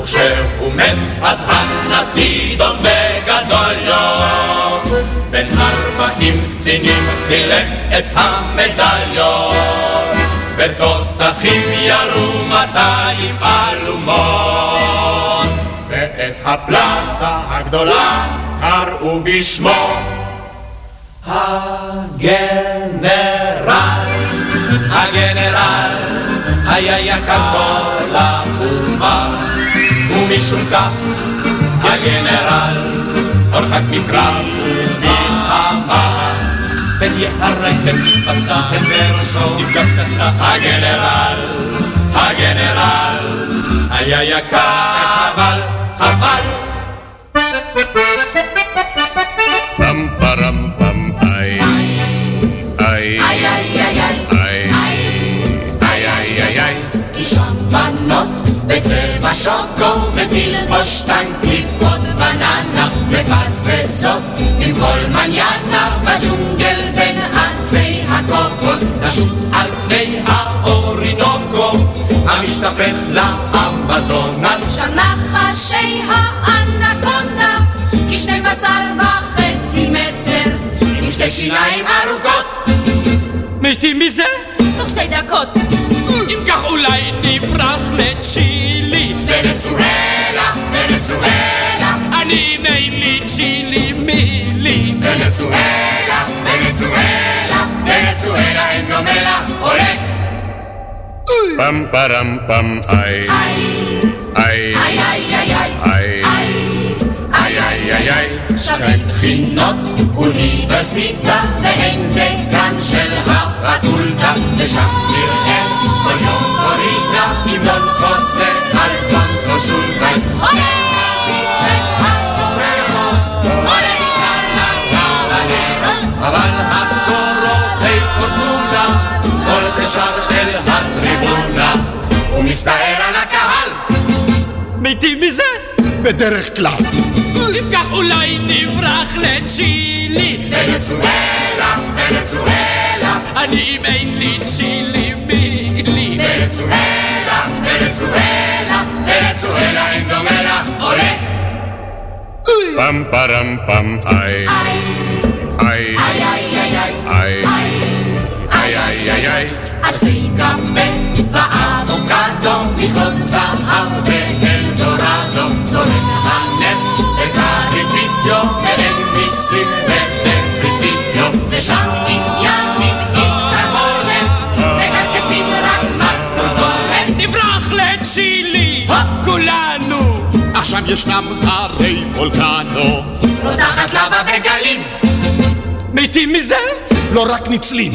וכשהוא מת אז הנשיא דומה גדול יום בין ארבעים קצינים חילק את המדליות ותותחים ירו מאתיים אלומות. ואת הפלצה הגדולה קראו בשמו הגנרל, הגנרל היה יקר כל האומה ומשום כך הגנרל הורחק מקרב ומלחמה פן יהרג פן יפצע פן בראשו נפגע פצצה הגנרל, הגנרל היה יקר חבל, חבל פם פרם פם איי איי איי איי איי איי איי איי אישון בנות בצבע שוקו ותלבוש טנק עוד בננה מפססות עם כל מניאנה בג'ונגל נשוט על פני האורינוקו המשתפך לאמזונס שנחשי האנקונדה כשני בשר וחצי מטר עם שתי שיניים ארוכות. מתים מזה? תוך שתי דקות. אם כך אולי נברח לצ'ילי. ונצואלה, ונצואלה אני מילי ונצואלה, ונצואלה, ונצואלה אין דומה לה עולה פם פרם פם איי איי איי איי איי איי איי איי שווים בחינות אוניברסיטה והן דקן של החתולתה ושם dergklaar. Uka vraag len Chili. Venezuela, Venezuela. Ani meili Chili mili. Venezuela, Venezuela. Venezuela indomela, ole. Pam param pam ai. Ai. Ai ai ai ai. Ai. Ai ai ai ai. Atsika me va avocado, mi gonza ave. ישנם הרי וולקנו רותחת לבה בגלים, מתים מזה? לא רק נצלים.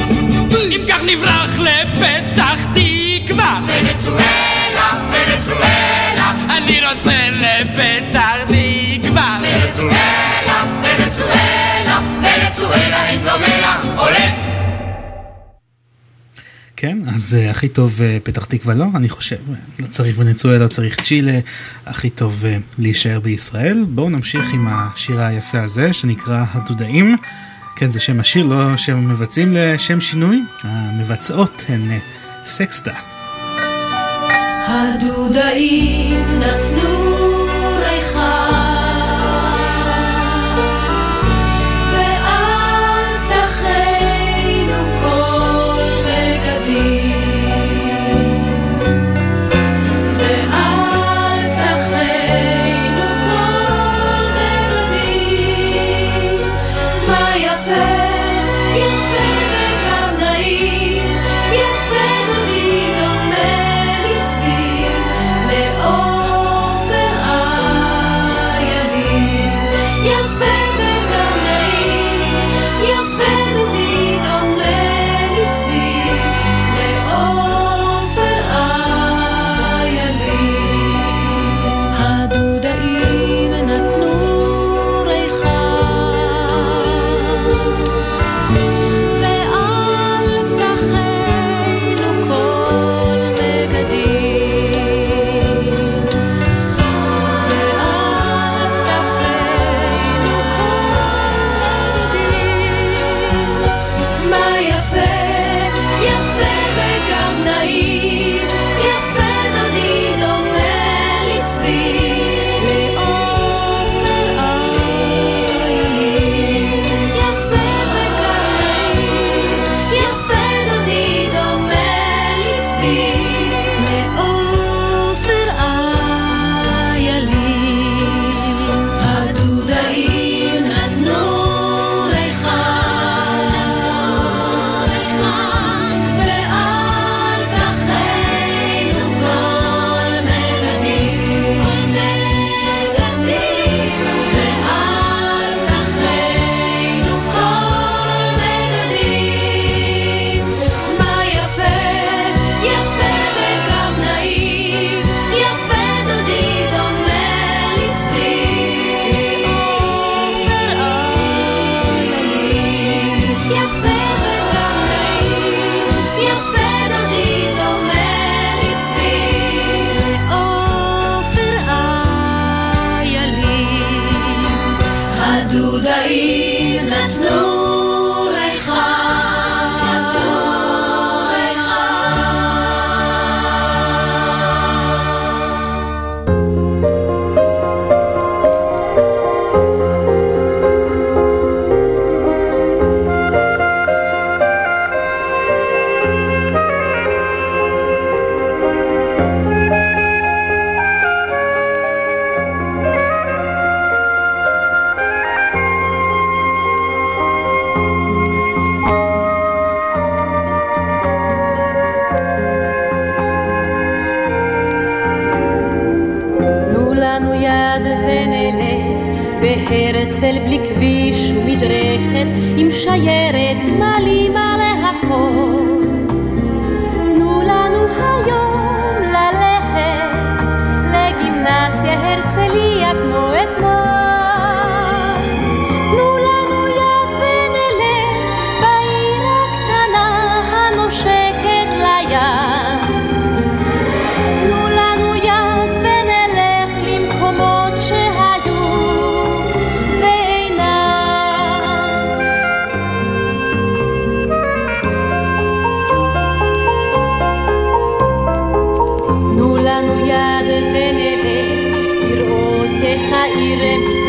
אם כך נברח לפתח תקווה. ונצואלה, ונצואלה. אני רוצה לפתח תקווה. ונצואלה, ונצואלה, ונצואלה אין דומה עולה. כן, אז uh, הכי טוב uh, פתח תקווה לא, אני חושב, לא צריך ונצואלה, לא צריך צ'ילה, הכי טוב uh, להישאר בישראל. בואו נמשיך עם השיר היפה הזה שנקרא הדודאים. כן, זה שם השיר, לא שם מבצעים לשם שינוי. המבצעות הן uh, סקסטה. הדודאים נתנו שיירת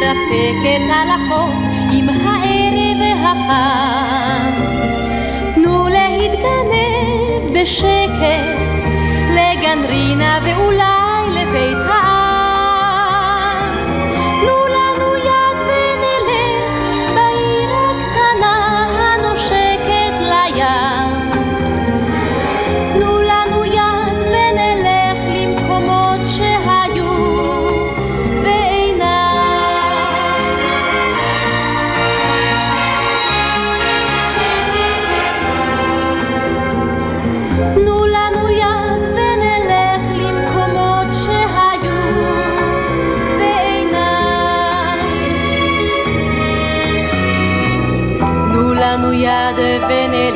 מתרפקת על החוף עם הערב החם. תנו להתגנב בשקט לגן רינה ואולי לבית העם.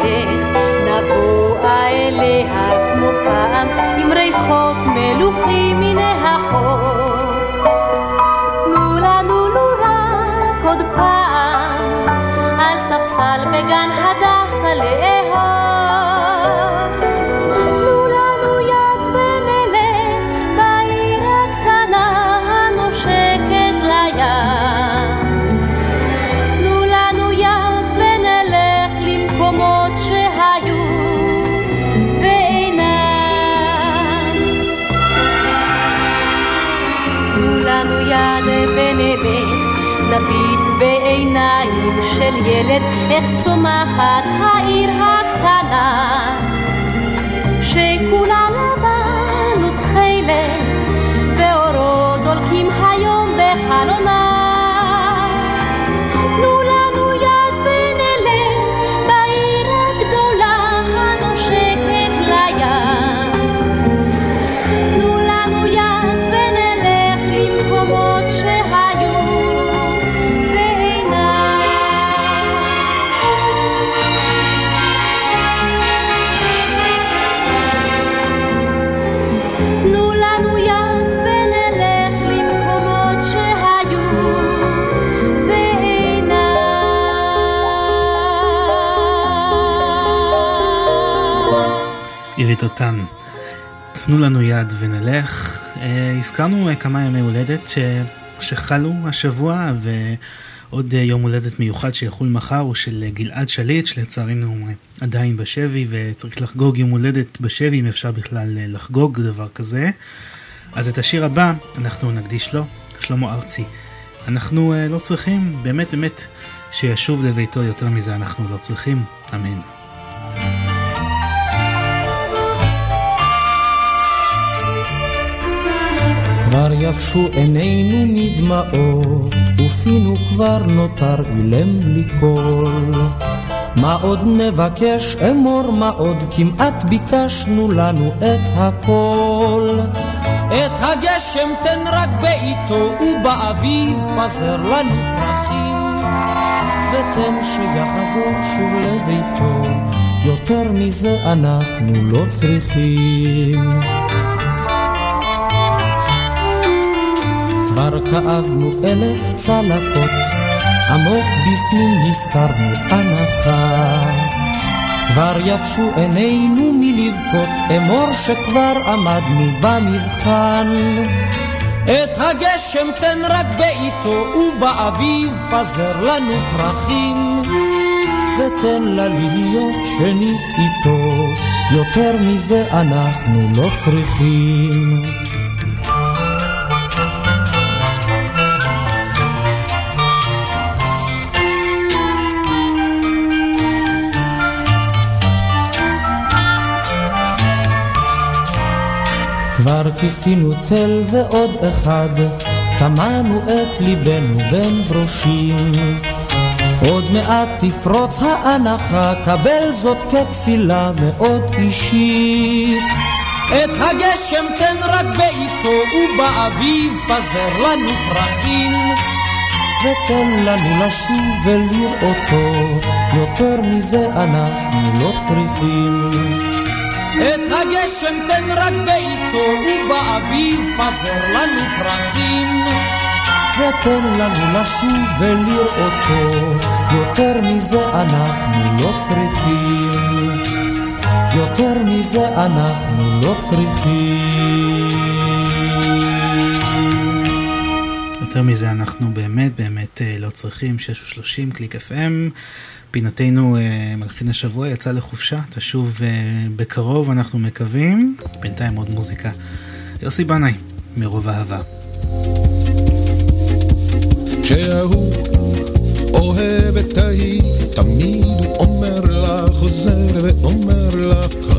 ונלך, נבואה אליה כמו פעם, עם ריחות מלוכים מן החור. תנו לנו לו רק עוד פעם, על ספסל בגן הדסה לאהוב. נביט בעיניים של ילד, איך צומחת העיר הקטנה. שכולה לבן ותכלת, ואורו דולקים היום בחלונה. אותן. תנו לנו יד ונלך. אה, הזכרנו אה, כמה ימי הולדת ש... שחלו השבוע ועוד אה, יום הולדת מיוחד שיחול מחר הוא של גלעד שליט שלצערנו עדיין בשבי וצריך לחגוג יום הולדת בשבי אם אפשר בכלל לחגוג דבר כזה. אז את השיר הבא אנחנו נקדיש לו, שלמה ארצי. אנחנו לא צריכים באמת באמת שישוב לביתו יותר מזה אנחנו לא צריכים, אמן. כבר יבשו עינינו מדמעות, ופינו כבר נותר אילם לי קול. מה עוד נבקש אמור מה עוד כמעט ביקשנו לנו את הכל. את הגשם תן רק בעיתו ובאביב פזר לנו פרחים ותן שיחזור שוב לביתו יותר מזה אנחנו לא צריכים. כבר כאבנו אלף צלקות, עמוק בפנים הסתרנו הנחה. כבר יבשו עינינו מלבכות, אמור שכבר עמדנו במבחן. את הגשם תן רק בעיתו, ובאביב פזר לנו פרחים. ותן לה להיות שנית איתו, יותר מזה אנחנו לא צריכים. כבר כיסינו תל ועוד אחד, טמנו את ליבנו בין ברושים. עוד מעט תפרוץ האנחה, קבל זאת כתפילה מאוד אישית. את הגשם תן רק בעיתו, ובאביב פזר לנו פרחים. ותן לנו לשוב ולראותו, יותר מזה אנחנו לא צריכים. את הגשם תן רק בעיתו, ובאביב פזר לנו פרחים. ותן לנו לשוב ולראותו, יותר מזה אנחנו לא צריכים. יותר מזה אנחנו לא צריכים. יותר מזה אנחנו באמת באמת אה, לא צריכים, 6 ו-30 קליק FM. פינתנו אה, מלחין השבוע יצא לחופשה, תשוב אה, בקרוב אנחנו מקווים. בינתיים עוד מוזיקה. יוסי בנאי, מרוב אהבה. כשההוא אוהב את ההיא, תמיד הוא אומר לה, חוזר ואומר לה,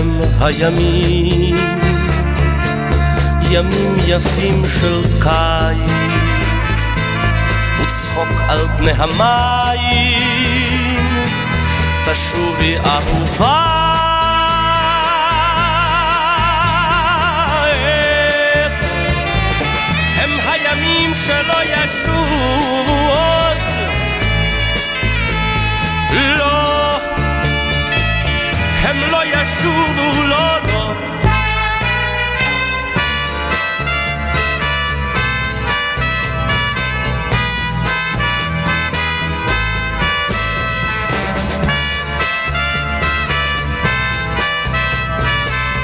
הם הימים, ימים יפים של קיץ, וצחוק על פני המים, תשובי אהובה. הם הימים שלא ישובו עוד, לא ישובו, לא, לא.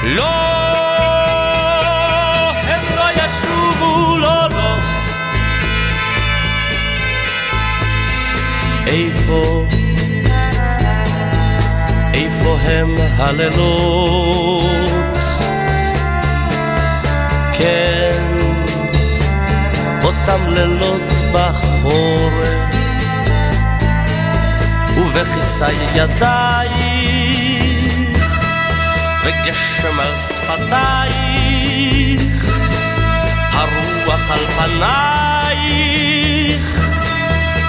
לא, הם לא ישובו, לא, לא. איפה, איפה הם הלילות? כן, אותם לילות בחורף, ובכיסי ידייך, וגשם על שפתייך, הרוח על פנייך,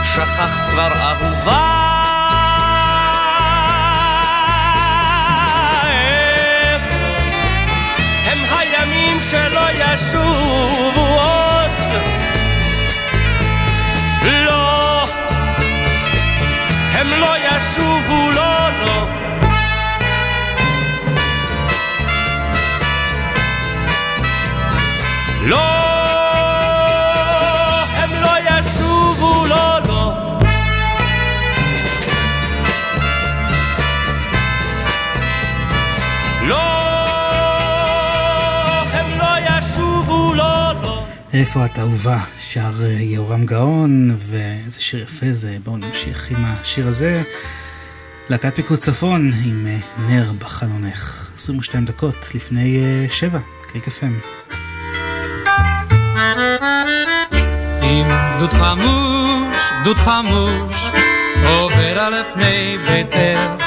שכחת כבר אהובה. שלא ישובו עוד? לא, הם לא ישובו, לא, לא. לא, איפה את אהובה? שר אה, יהורם גאון, ואיזה שיר יפה זה. בואו נמשיך עם השיר הזה. להקת פיקוד צפון עם אה, נר בחלונך. 22 דקות לפני אה, שבע, קריק FM. עם דוד חמוש, דוד חמוש, עובר על פני ביתך,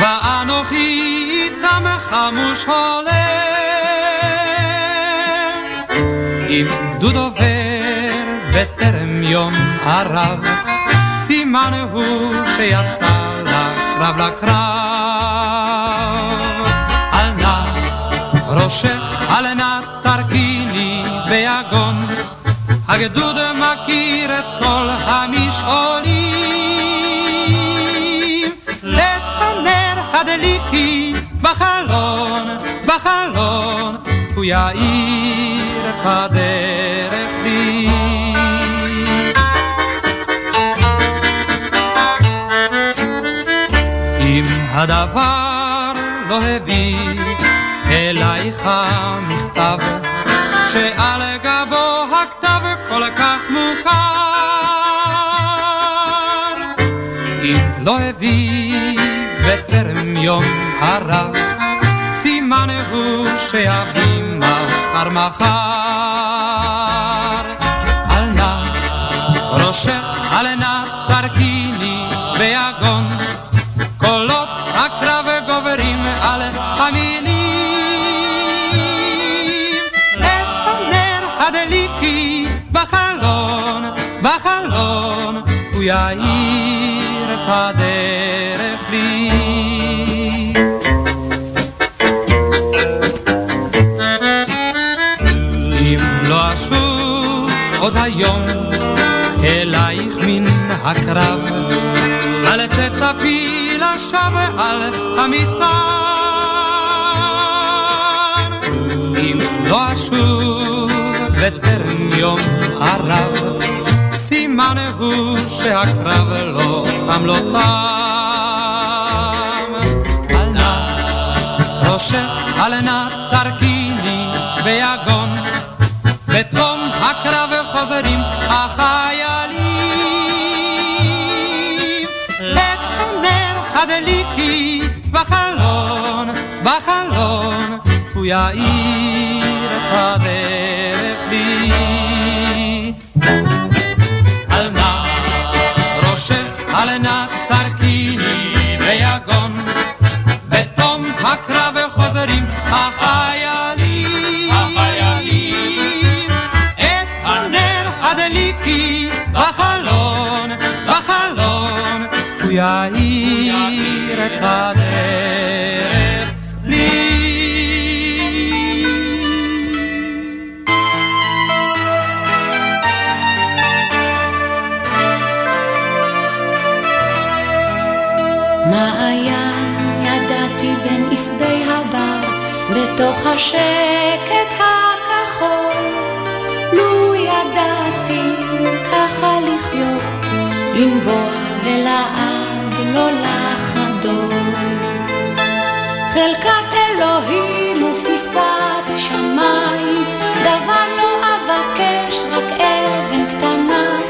ואנוכי איתם חמוש הולך. אם דוד עובר בטרם יום ערב, סימן הוא שיצא לקרב לקרב. על נא ראשך, על נא תרכיני ביגון, הגדוד מכיר את כל המשעולים. הנר הדליקי בחלון, בחלון, הוא יאיר את הדרך הדבר לא הביא אלייך מכתב שעל גבו הכתב כל כך מוכר. אם לא הביא בטרם יום הרב סימן הוא שיביא מחר מחר יאיר את הדרך לי. אם לא אשוב עוד היום אלייך מן הקרב אל תצפי לשווא על המבחן אם לא אשוב בטרם יום הרב סימן הוא שהקרב לא תם לא תם אל נא ראשך אל נא תרכיני ביגון. בתום הקרב חוזרים החיילים. את הנר הדליקי בחלון, בחלון הוא יאיר יאיר את הדרך לי מעיין יד ידעתי בין שדה הבר, בתוך השקט הכחול, לו ידעתי ככה לחיות, לנבוע ולעד לא לחדול. חלקת אלוהים ופיסת שמיים, דבר לא אבקש, רק אבן קטנה,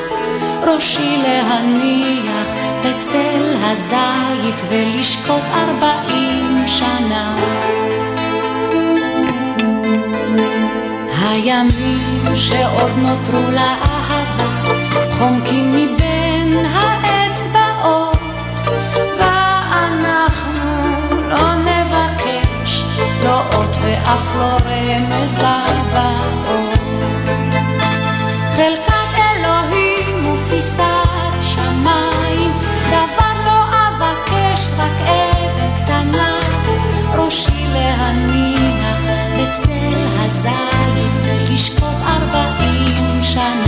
ראשי להניח בצל הזית ולשקוט ארבעים שנה. הימים שעוד נותרו לאהבה חומקים מבין האצבעות ואף לא רמז לבאות חלקת אלוהים ופיסת שמיים דבר לא אבקש רק אבן קטנה ראשי להניח בצל הזית ולשקוט ארבעים שנה.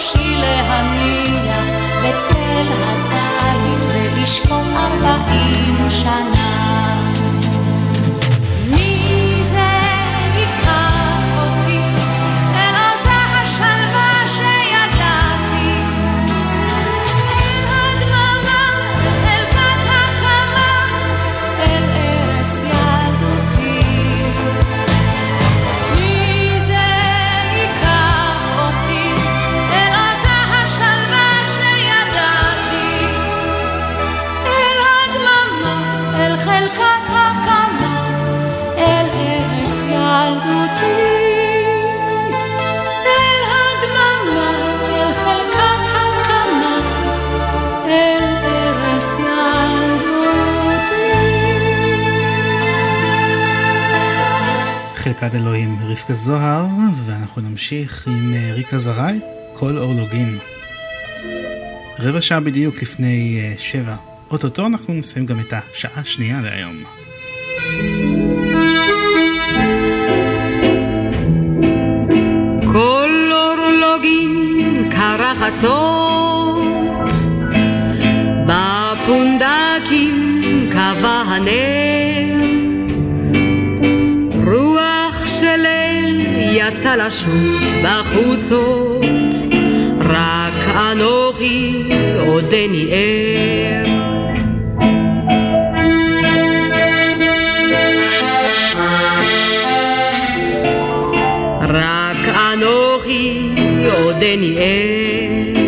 ראשי להניח בצל הזית ולשקוט ארבעים שנה. חלקת אלוהים רבקה זוהר, ואנחנו נמשיך עם אה, ריקה זרעי, כל אורלוגין. רבע שעה בדיוק לפני אה, שבע. אוטוטו אנחנו נסיים גם את השעה השנייה להיום. כל אורלוגין כרחצות, בפונדקים קבע הנר, יצא לשוט בחוצות, רק אנוכי עודני ער. רק אנוכי עודני ער.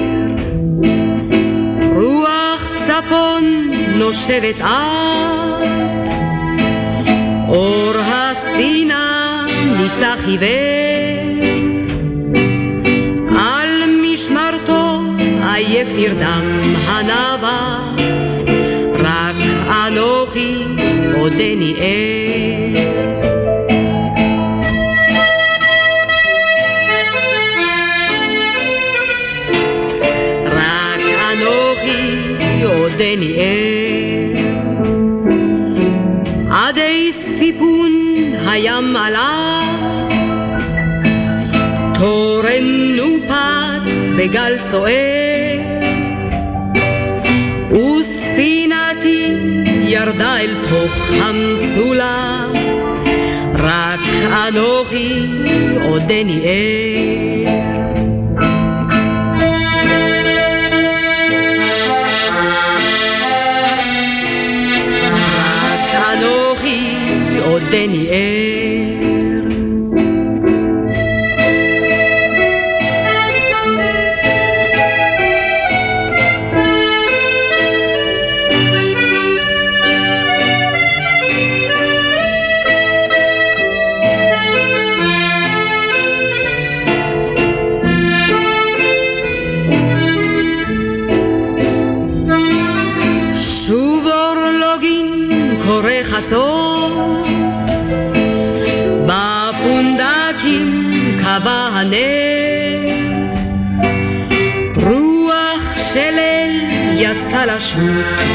רוח צפון נושבת את, אור הספינה ניסח עיוור. על משמרתו עייף נרדם הנווט, רק אנוכי עודני ער. עודני עדי סיפון הים עליו גל סוער, וספינתי ירדה אל תוך המצולה, רק אנוכי עודני ער. רק אנוכי עודני ער.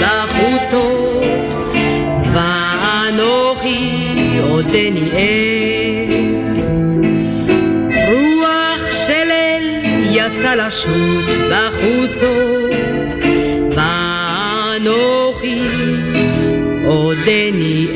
בחוצות, ואנוכי עודני ער. רוח של אל יצא לשוט בחוצות, ואנוכי עודני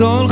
name's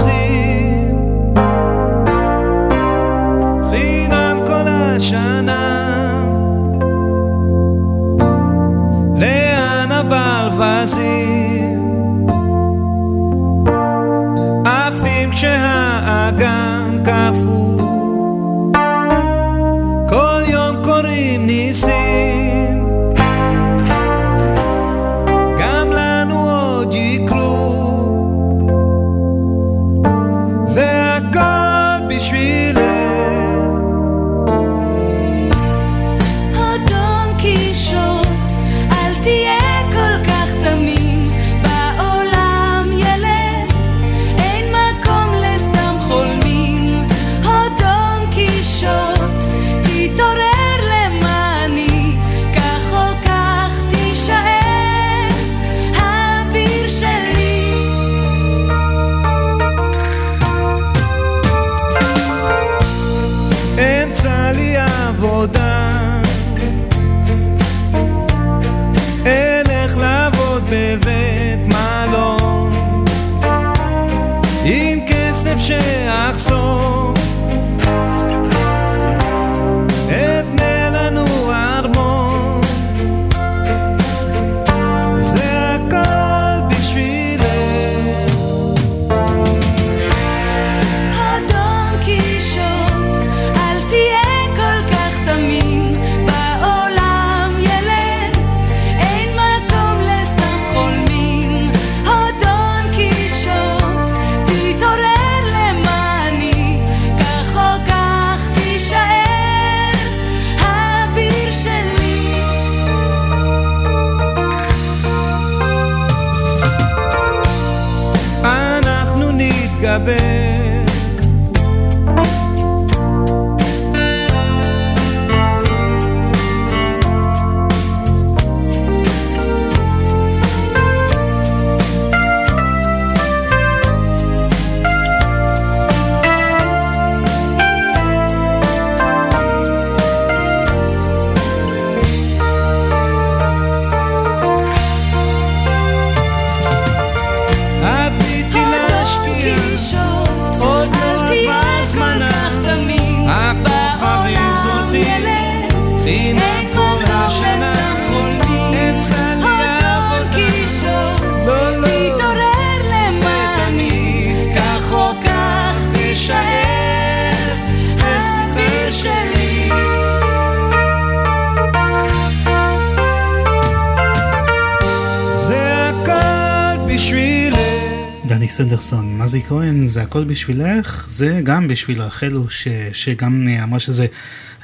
זה הכל בשבילך, זה גם בשביל רחל, ש, שגם אה, אמרה שזה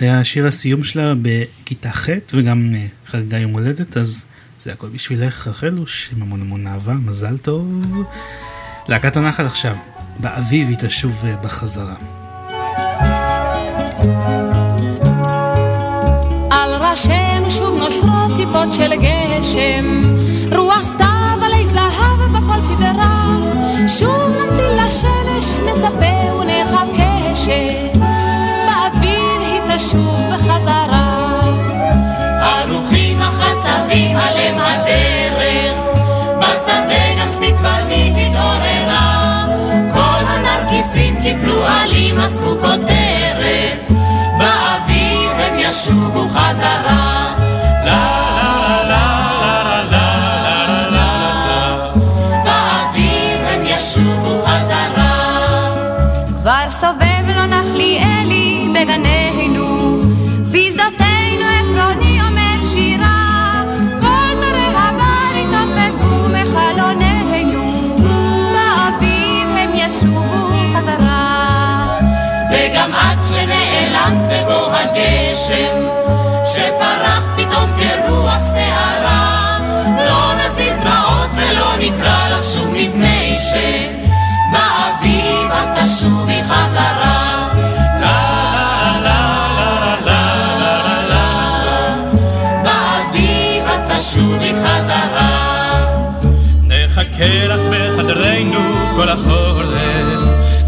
היה שיר הסיום שלה בכיתה ח' וגם אה, חגגה יום הולדת, אז זה הכל בשבילך, רחל, עם המון המון אהבה, מזל טוב. להקת הנחל עכשיו, באביב היא תשוב אה, בחזרה. על ראשינו שוב נושרות טיפות של גשם שבאביב היא תשוב בחזרה. ערוכים החצבים עליהם הדרך, בשדה גם סקבנית התעוררה, כל הנרקיסים קיפלו עלים אספו כותרת, באביב הם ישובו חזרה. שבאביב את תשובי חזרה. באביב את תשובי חזרה. נחכה לך בחדרנו כל החורף,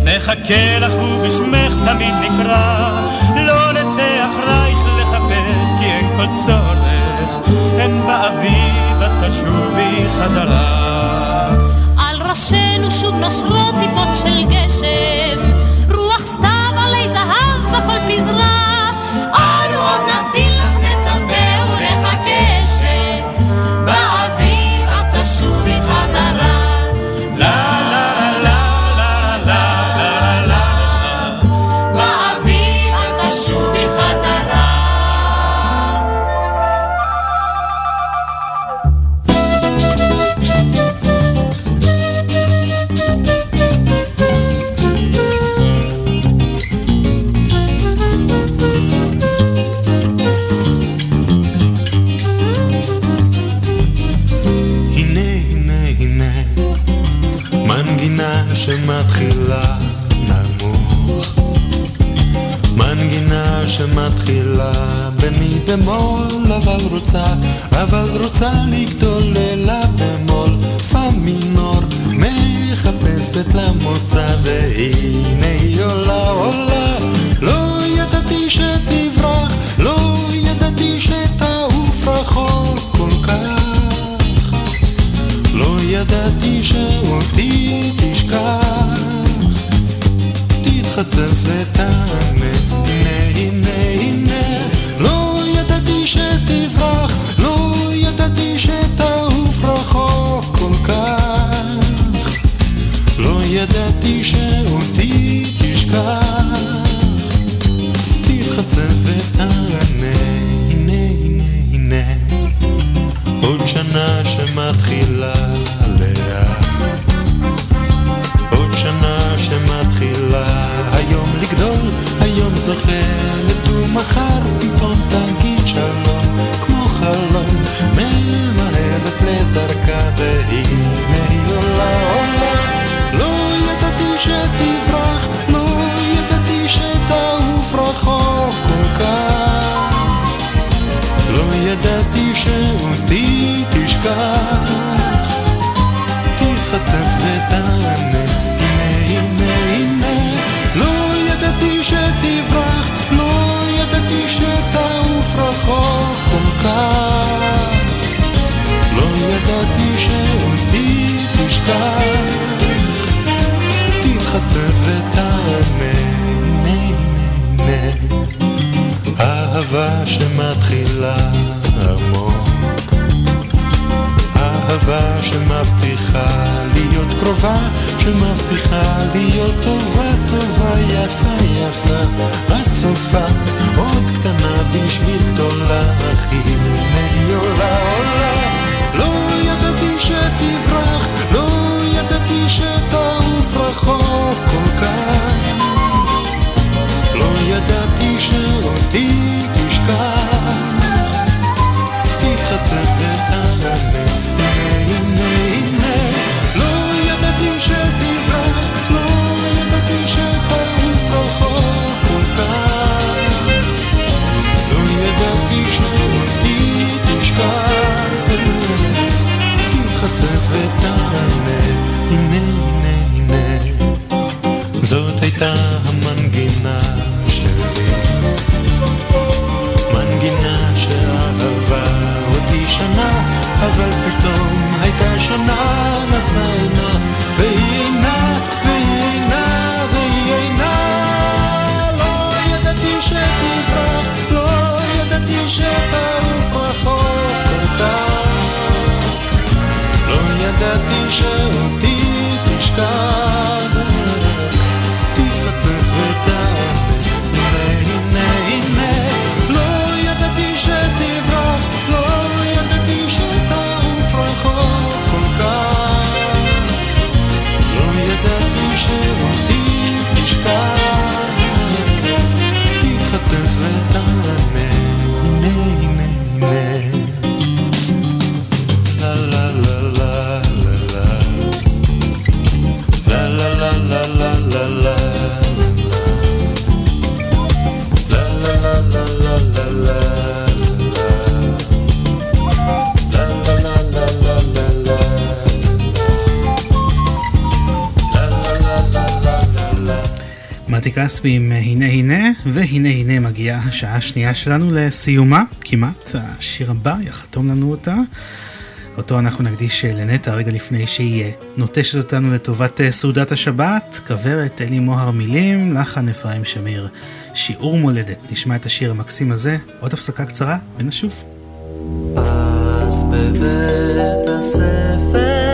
נחכה לך ובשמך תמיד נקרא, לא נצא אחרייך לחפש כי אין כל צורך, הן באביב את תשובי חזרה. על ראשינו שוב נושרות טיפות של גשם, רוח סתיו עלי זהב בכל פזרה. אבל רוצה אבל רוצה לגדול לה במול פה מינור מחפשת לה מוצא והנה היא עולה עולה. לא ידעתי שתברח לא ידעתי שתעוף רחוק כל כך. לא ידעתי שאותי תשכח, תתחצף ותענה, זוכרת מגיעה השעה השנייה שלנו לסיומה, כמעט. השיר הבא יחתום לנו אותה. אותו אנחנו נקדיש לנטע רגע לפני שהיא נוטשת אותנו לטובת סעודת השבת. כוורת אלי מוהר מילים, לחן אפרים שמיר. שיעור מולדת. נשמע את השיר המקסים הזה, עוד הפסקה קצרה ונשוב. אז בבית הספר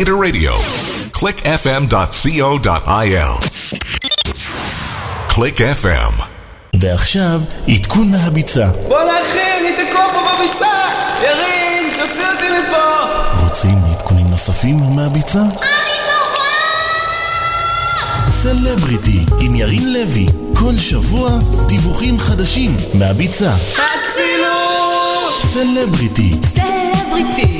Israel's Interradio. clickfm.co.il. Click FM. ועכשיו, עדכון מהביצה. בואנה אחי, אני תקוע פה בביצה! ירין, תוציא אותי מפה! רוצים עדכונים נוספים מהביצה? סלבריטי עם ירין לוי, כל שבוע דיווחים חדשים מהביצה. אצילות! סלבריטי, סלבריטי!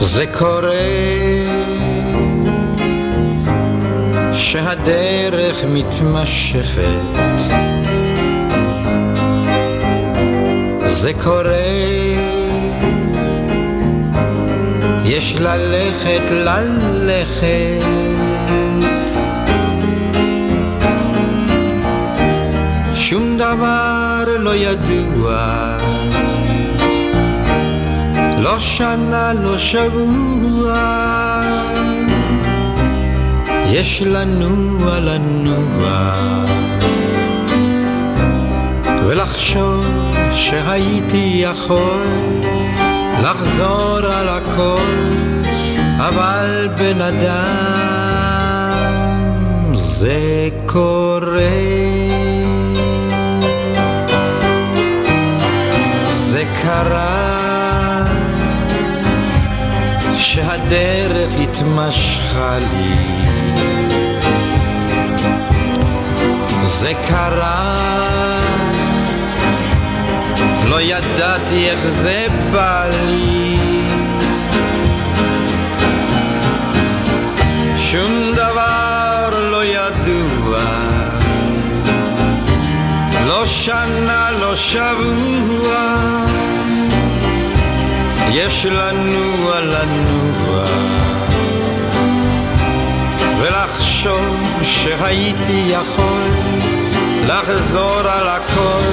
זה קורה שהדרך מתמשכת. זה קורה יש ללכת ללכת. שום דבר לא ידוע לא שנה, לא שבוע, יש לנוע לנוע, ולחשוב שהייתי יכול לחזור על הכל, אבל בן אדם זה קורה. זה קרה שהדרך התמשכה לי. זה קרה. לא ידעתי איך זה בא לי. שום דבר לא ידוע. לא שנה, לא שבוע יש לנוע לנוע ולחשוב שהייתי יכול לחזור על הכל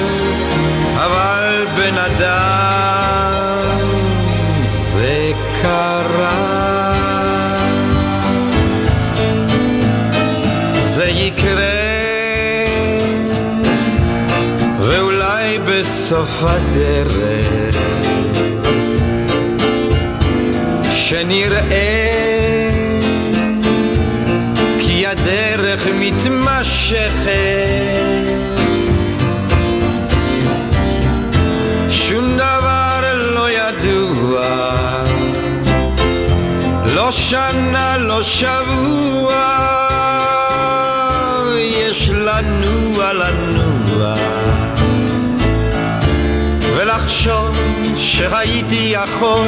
אבל בן אדם זה קרה. זה יקרה ואולי בסוף הדרך שנראה כי הדרך מתמשכת. שום דבר לא ידוע לא שנה, לא שבוע. יש לנוע לנוע ולחשוב שהייתי יכול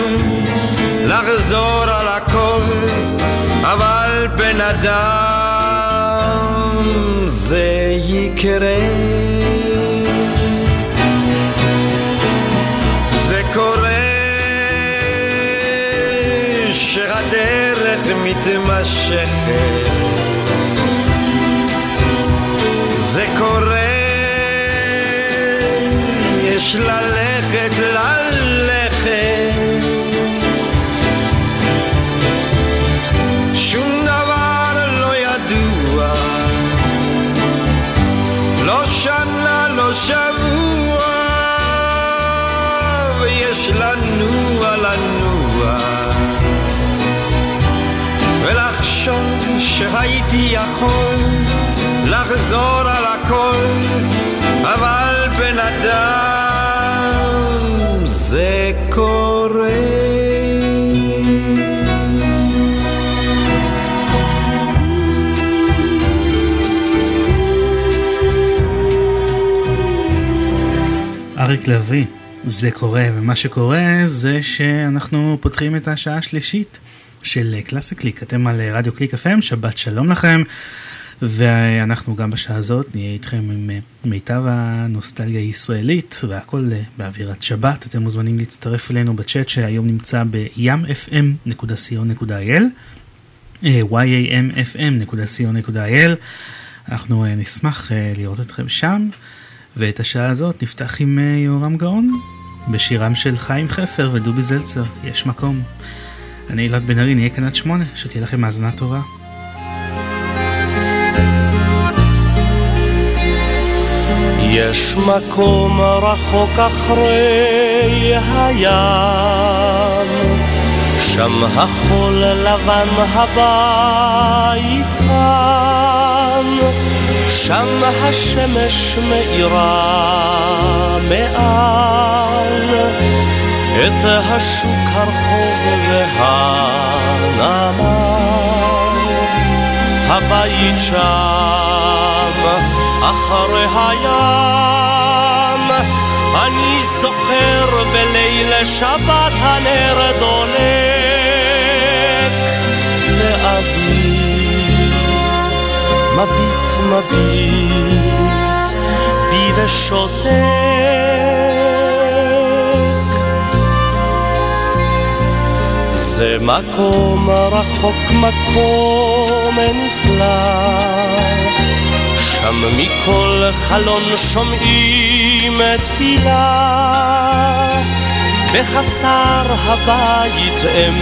לחזור על הכל, אבל בן אדם זה יקרה. זה קורה שהדרך מתמשכת. זה קורה, יש ללכת ללכת. ולחשוב שהייתי יכול לחזור על הכל, אבל בן אדם זה קורה. אריק לביא, זה קורה, ומה שקורה זה שאנחנו פותחים את השעה השלישית של קלאסי קליק, אתם על רדיו קליק FM, שבת שלום לכם, ואנחנו גם בשעה הזאת נהיה איתכם עם מיטב הנוסטלגיה הישראלית, והכל באווירת שבת, אתם מוזמנים להצטרף אלינו בצ'אט שהיום נמצא ב-yamfm.co.il, yamfm.co.il אנחנו אה, נשמח אה, לראות אתכם שם, ואת השעה הזאת נפתח עם אה, יהורם גאון, בשירם של חיים חפר ודובי זלצר, יש מקום. אני אילת בן ארי, נהיה כאן עד שמונה, שתהיה לכם האזנה טובה. יש מקום רחוק אחרי הים, שם החול לבן הבית חם, שם השמש מאירה מעל את השוק הרחוב והנמל. הבית שם אחרי הים. אני זוכר בליל שבת הנר דולק לאבי מביט מביט בי ושותק זה מקום רחוק מקום נפלא. שם מכל חלון שומעים תפילה, בחצר הבית אם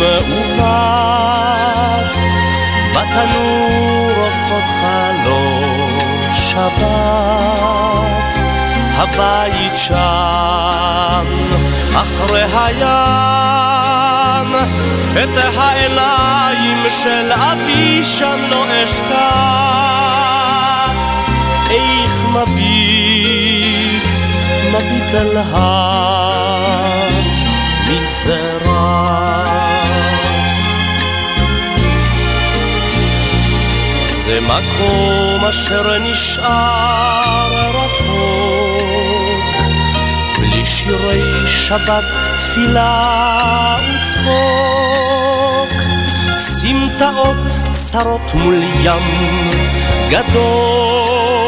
ובת, בתנור עופות חלון שבת. הבית שם, אחרי הים, את העיניים של אבי שם לא אשכח. איך מביט, מביט על המזרח. זה מקום אשר נשאר רחוק, שירי שבת, תפילה וצחוק, סמטאות צרות מול ים גדול.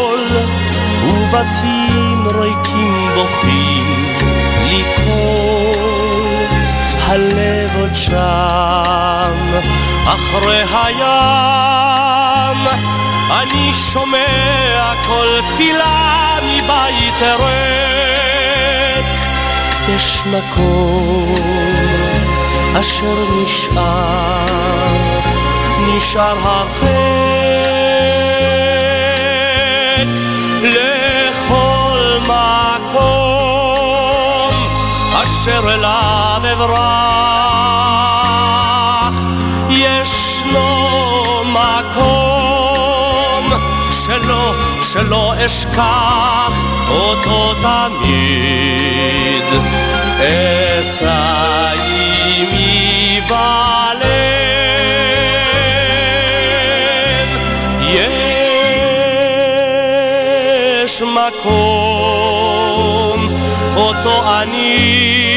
ובתים ריקים בוכים לי קול, הלב עוד שם, אחרי הים, אני שומע כל תפילה מבית ריק, יש מקום אשר נשאר, נשאר הרחק. לכל מקום אשר אליו אברח ישנו מקום שלא, אשכח אותו תמיד. אשא עימי בלב יש מקום אותו אני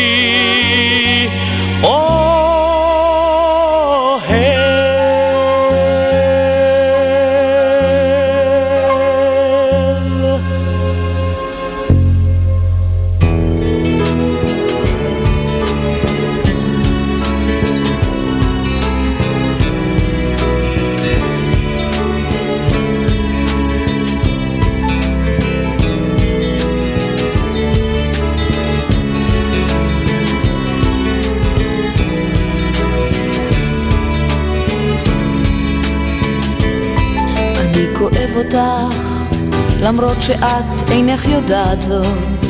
למרות שאת אינך יודעת זאת,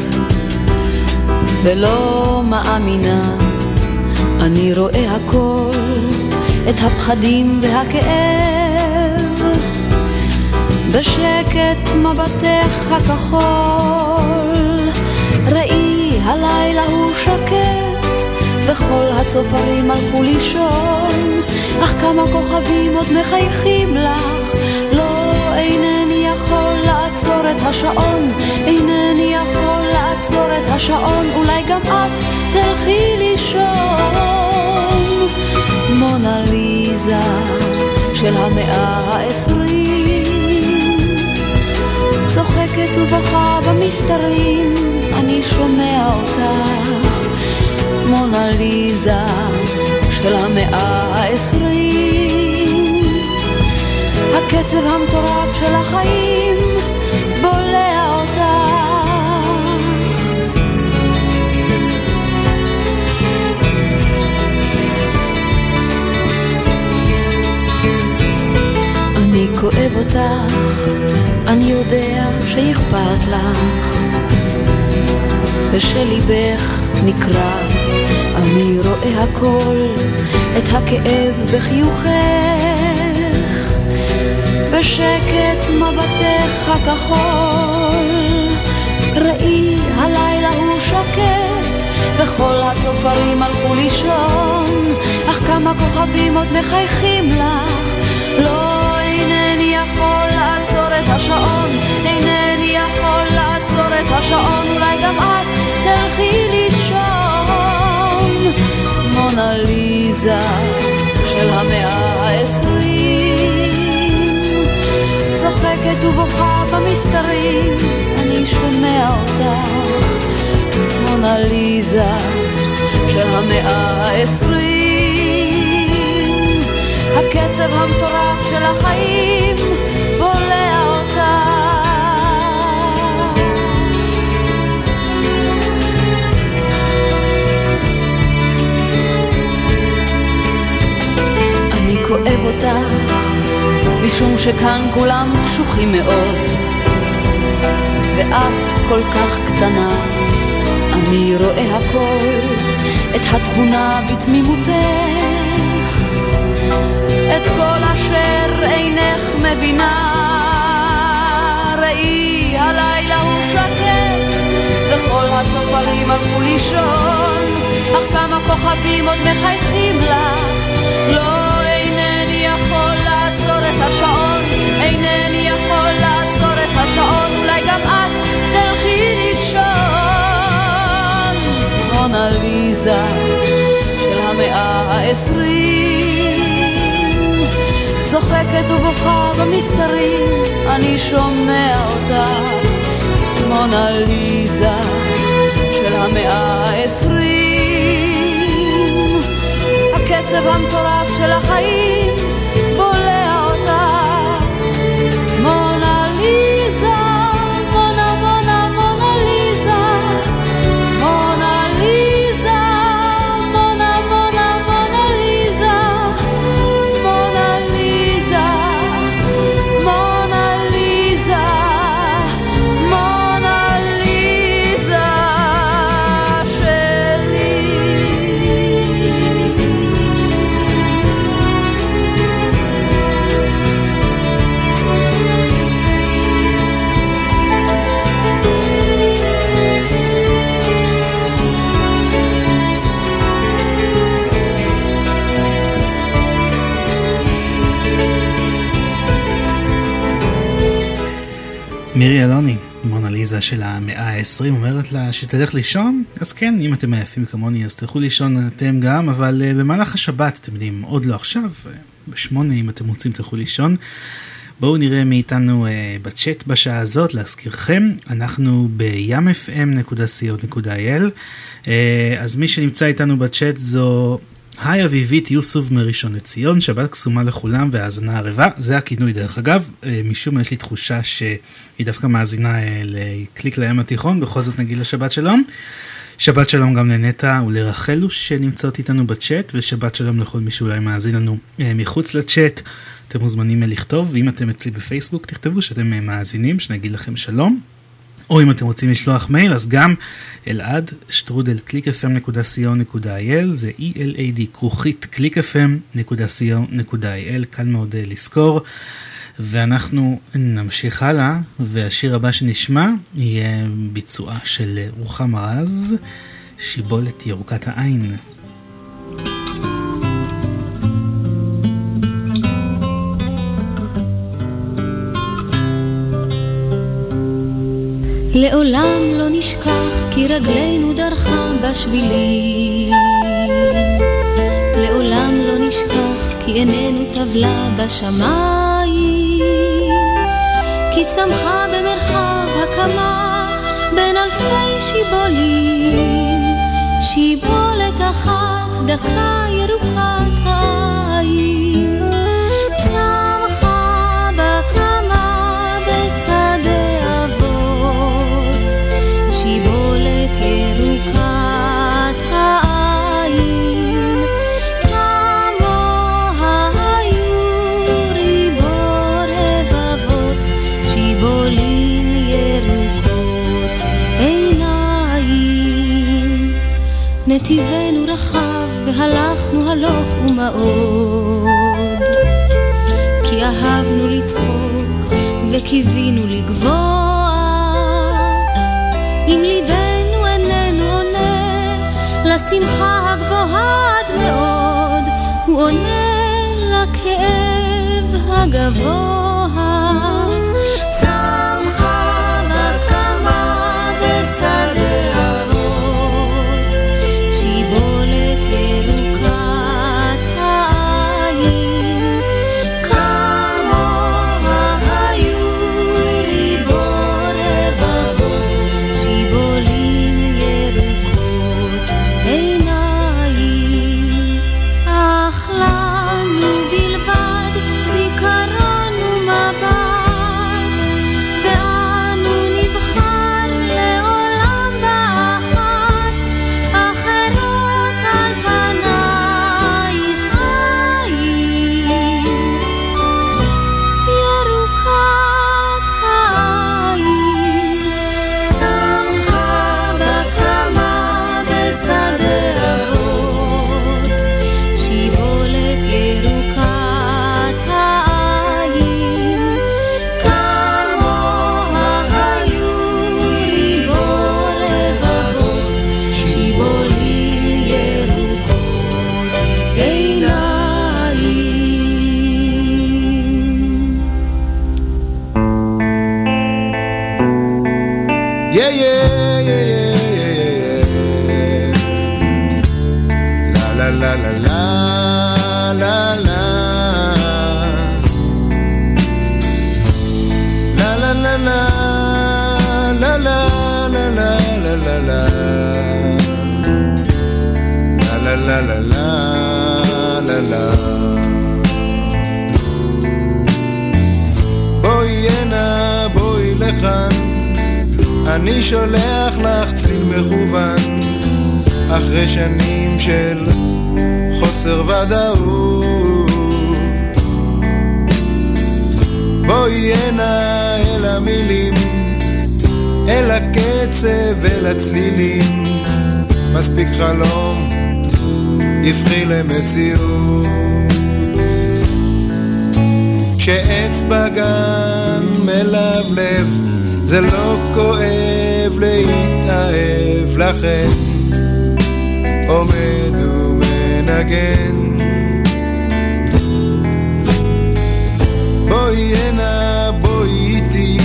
ולא מאמינה, אני רואה הכל, את הפחדים והכאב, בשקט מבטך הכחול, ראי הלילה הוא שקט, וכל הצופרים הלכו לישון, אך כמה כוכבים עוד מחייכים לך, לעצור את השעון, אינני יכול לעצור את השעון, אולי גם את תלכי לישון. מונה ליזה של המאה העשרים, צוחקת ובוכה במסתרים, אני שומע אותך. מונה ליזה של המאה העשרים הקצב המטורף של החיים כואב אותך, אני יודע שאכפת לך, ושליבך נקרע, אני רואה הכל, את הכאב בחיוכך, בשקט מבטך הכחול, ראי הלילה הוא שקט, וכל הצופרים הלכו לישון, אך כמה כוכבים עוד מחייכים לך, לא לעצור את השעון, אינני יכול לעצור את השעון, אולי גם את תלכי לישון. מונה ליזה של המאה העשרים, צוחקת ובוכה במסתרים, אני שומע אותך. מונה ליזה של המאה העשרים, הקצב המטורף של החיים כואב אותך, משום שכאן כולם קשוחים מאוד, ואת כל כך קטנה. אני רואה הכל, את התבונה בתמימותך, את כל אשר אינך מבינה. ראי, הלילה הוא שקט, וכל הצופרים הלכו לישון, אך כמה כוכבים עוד מחייכים לך. לא, אינני יכול לעצור את השעון, אינני יכול לעצור את השעון, אולי גם את תלכי לישון. מונה ליזה של המאה העשרים, צוחקת ובוכה במסתרים, אני שומע אותך. מונה ליזה של המאה העשרים, הקצב המטורף של החיים מירי אלוני, מונליזה של המאה ה-20, אומרת לה שתלך לישון? אז כן, אם אתם עייפים כמוני אז תלכו לישון אתם גם, אבל uh, במהלך השבת, אתם יודעים, עוד לא עכשיו, uh, בשמונה אם אתם רוצים תלכו לישון. בואו נראה מאיתנו uh, בצ'אט בשעה הזאת, להזכירכם, אנחנו ב-yamfm.co.il, uh, אז מי שנמצא איתנו בצ'אט זו היי אביבית יוסוף מראשון לציון, שבת קסומה לכולם והאזנה ערבה, זה הכינוי דרך אגב, אה, משום מה יש לי תחושה שהיא דווקא מאזינה אה, לקליק לים התיכון, בכל זאת נגיד לה שלום. שבת שלום גם לנטע ולרחלו שנמצאות איתנו בצ'אט, ושבת שלום לכל מי שאולי מאזין לנו אה, מחוץ לצ'אט. אתם מוזמנים לכתוב, ואם אתם אצלי בפייסבוק תכתבו שאתם מאזינים, שנגיד לכם שלום. או אם אתם רוצים לשלוח מייל, אז גם אלעד שטרודל clickfm.co.il, זה E-L-A-D, כרוכית clickfm.co.il, קל מאוד uh, לזכור. ואנחנו נמשיך הלאה, והשיר הבא שנשמע יהיה ביצועה של רוחמה רז, שיבולת ירוקת העין. לעולם לא נשכח כי רגלינו דרכה בשבילים. לעולם לא נשכח כי עינינו טבלה בשמיים. כי צמחה במרחב הקמה בין אלפי שיבולים. שיבולת אחת דקה ירוקת העין. נתיבנו רחב והלכנו הלוך ומאוד. כי אהבנו לצחוק וקיווינו לגבוה. אם ליבנו איננו עונה לשמחה הגבוהה עד מאוד הוא עונה לכאב הגבוה אני שולח לך צליל מכוון אחרי שנים של חוסר ודאות. בואי הנה אל המילים אל הקצב, אל הצלילים. מספיק חלום, הפכי למציאות. כשעץ בגן מלבלב זה לא כואב להתאהב לכן עומד ומנגן. בואי הנה בואי איתי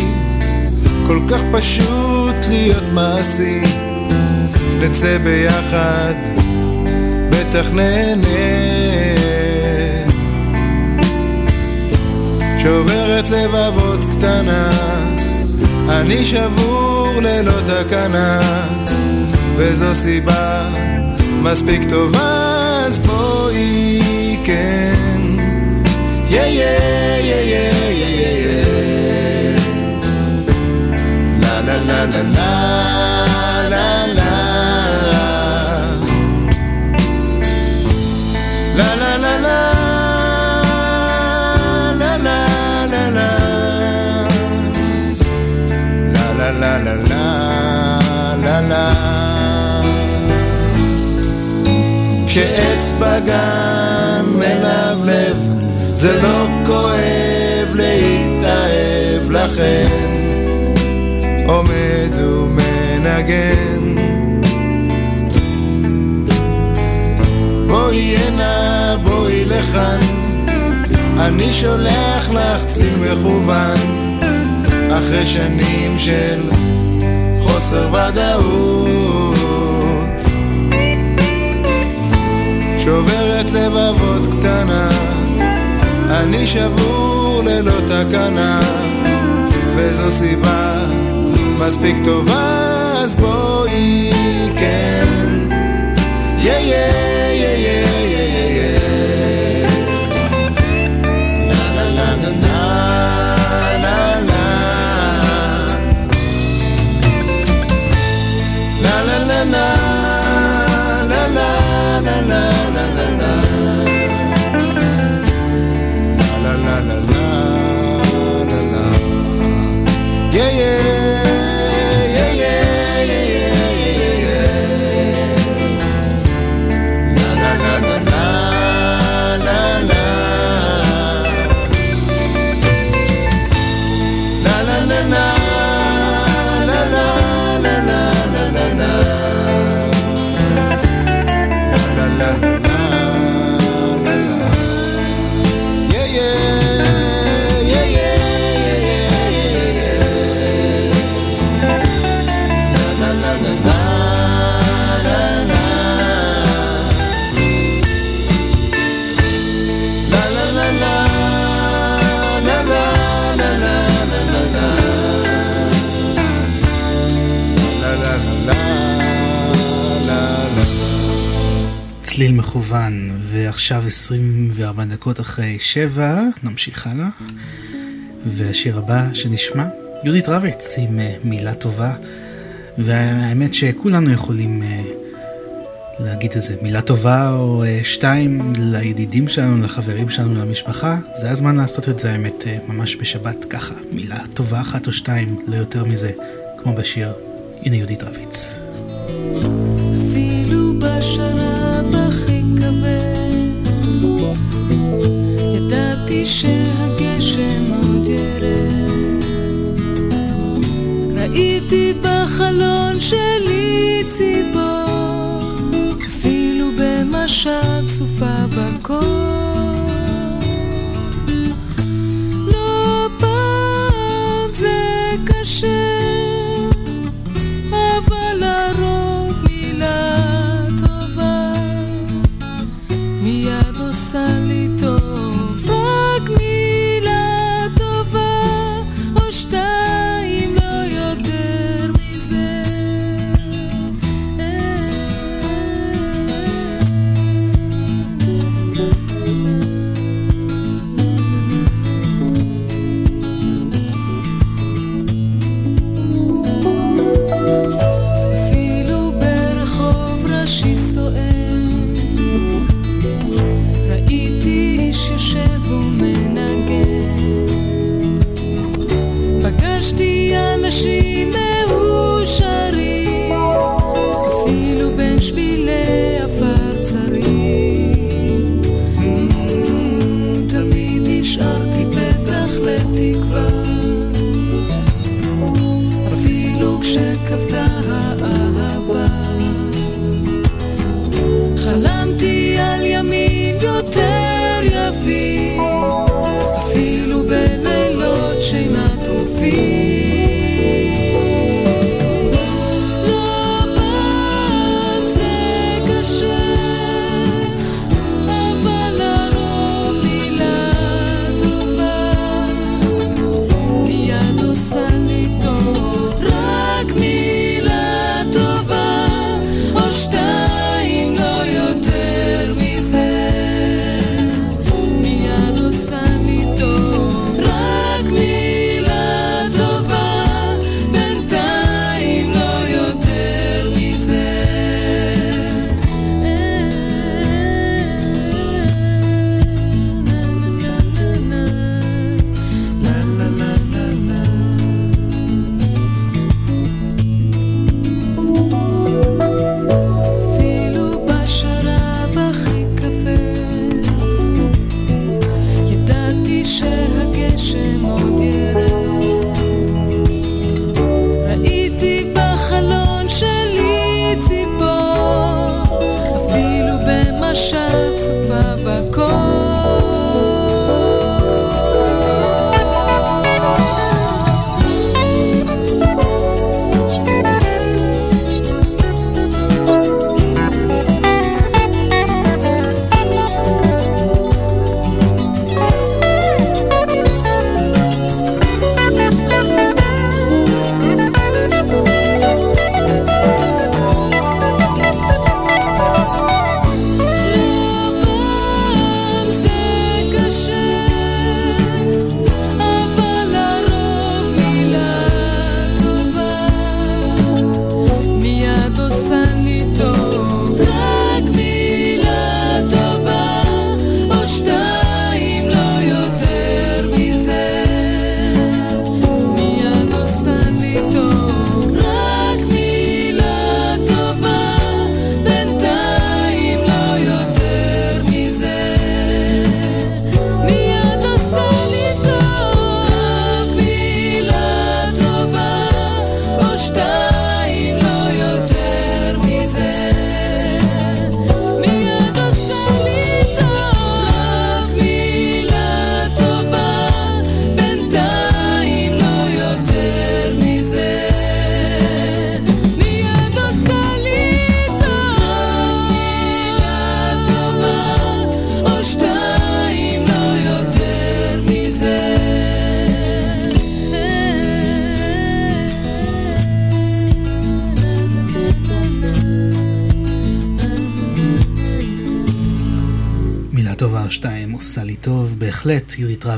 כל כך פשוט להיות מעשי. נצא ביחד בטח נהנה. שוברת לבבות קטנה אני שבור ללא תקנה, וזו סיבה מספיק טובה, אז בואי כן. יא יא יא יא יא יא לה לה לה לה לה לה la la la la. כשעץ בגן מלבלב זה לא כואב להתאהב לכן עומד ומנגן. בואי הנה בואי לכאן. אני שולח לך ציל מכוון. אחרי שנים של חוסר ודאות. שוברת לבבות קטנה אני שבור ללא תקנה וזו סיבה מספיק טובה אז בואי כן. יא יא יא יא צליל מכוון, ועכשיו 24 דקות אחרי 7, נמשיך הלאה. והשיר הבא שנשמע, יהודית רביץ עם uh, מילה טובה, והאמת שכולנו יכולים uh, להגיד איזה מילה טובה או uh, שתיים לידידים שלנו, לחברים שלנו, למשפחה. זה הזמן לעשות את זה האמת ממש בשבת ככה, מילה טובה אחת או שתיים, לא יותר מזה, כמו בשיר. הנה יהודית רביץ. בחלון שלי ציפור אפילו במשב סופה בקור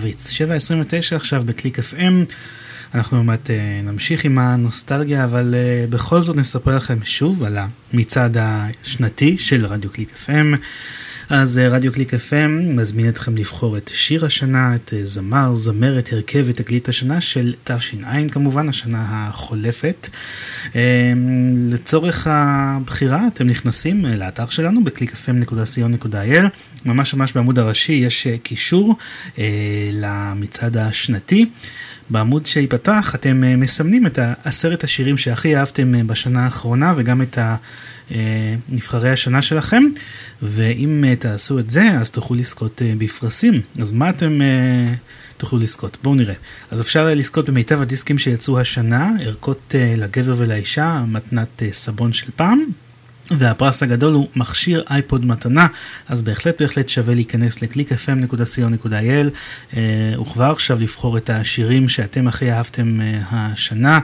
רביץ. 7.29 עכשיו בקליק FM. אנחנו באמת אה, נמשיך עם הנוסטלגיה, אבל אה, בכל זאת נספר לכם שוב על המצעד השנתי של רדיו קליק FM. אז אה, רדיו קליק FM מזמין אתכם לבחור את שיר השנה, את זמר, זמרת, הרכב ותגלית השנה של תש"ע, כמובן, השנה החולפת. לצורך הבחירה אתם נכנסים לאתר שלנו ב clickfm.co.il, ממש ממש בעמוד הראשי יש uh, קישור uh, למצעד השנתי. בעמוד שיפתח אתם אה, מסמנים את עשרת השירים שהכי אהבתם אה, בשנה האחרונה וגם את אה, נבחרי השנה שלכם, ואם תעשו את זה אז תוכלו לזכות בפרסים. אז מה אתם תוכלו לזכות? בואו נראה. אז אפשר לזכות במיטב הדיסקים שיצאו השנה, ערכות לגבר ולאישה, מתנת סבון של פעם. והפרס הגדול הוא מכשיר אייפוד מתנה, אז בהחלט בהחלט שווה להיכנס ל-clickfm.co.il uh, וכבר עכשיו לבחור את השירים שאתם הכי אהבתם uh, השנה.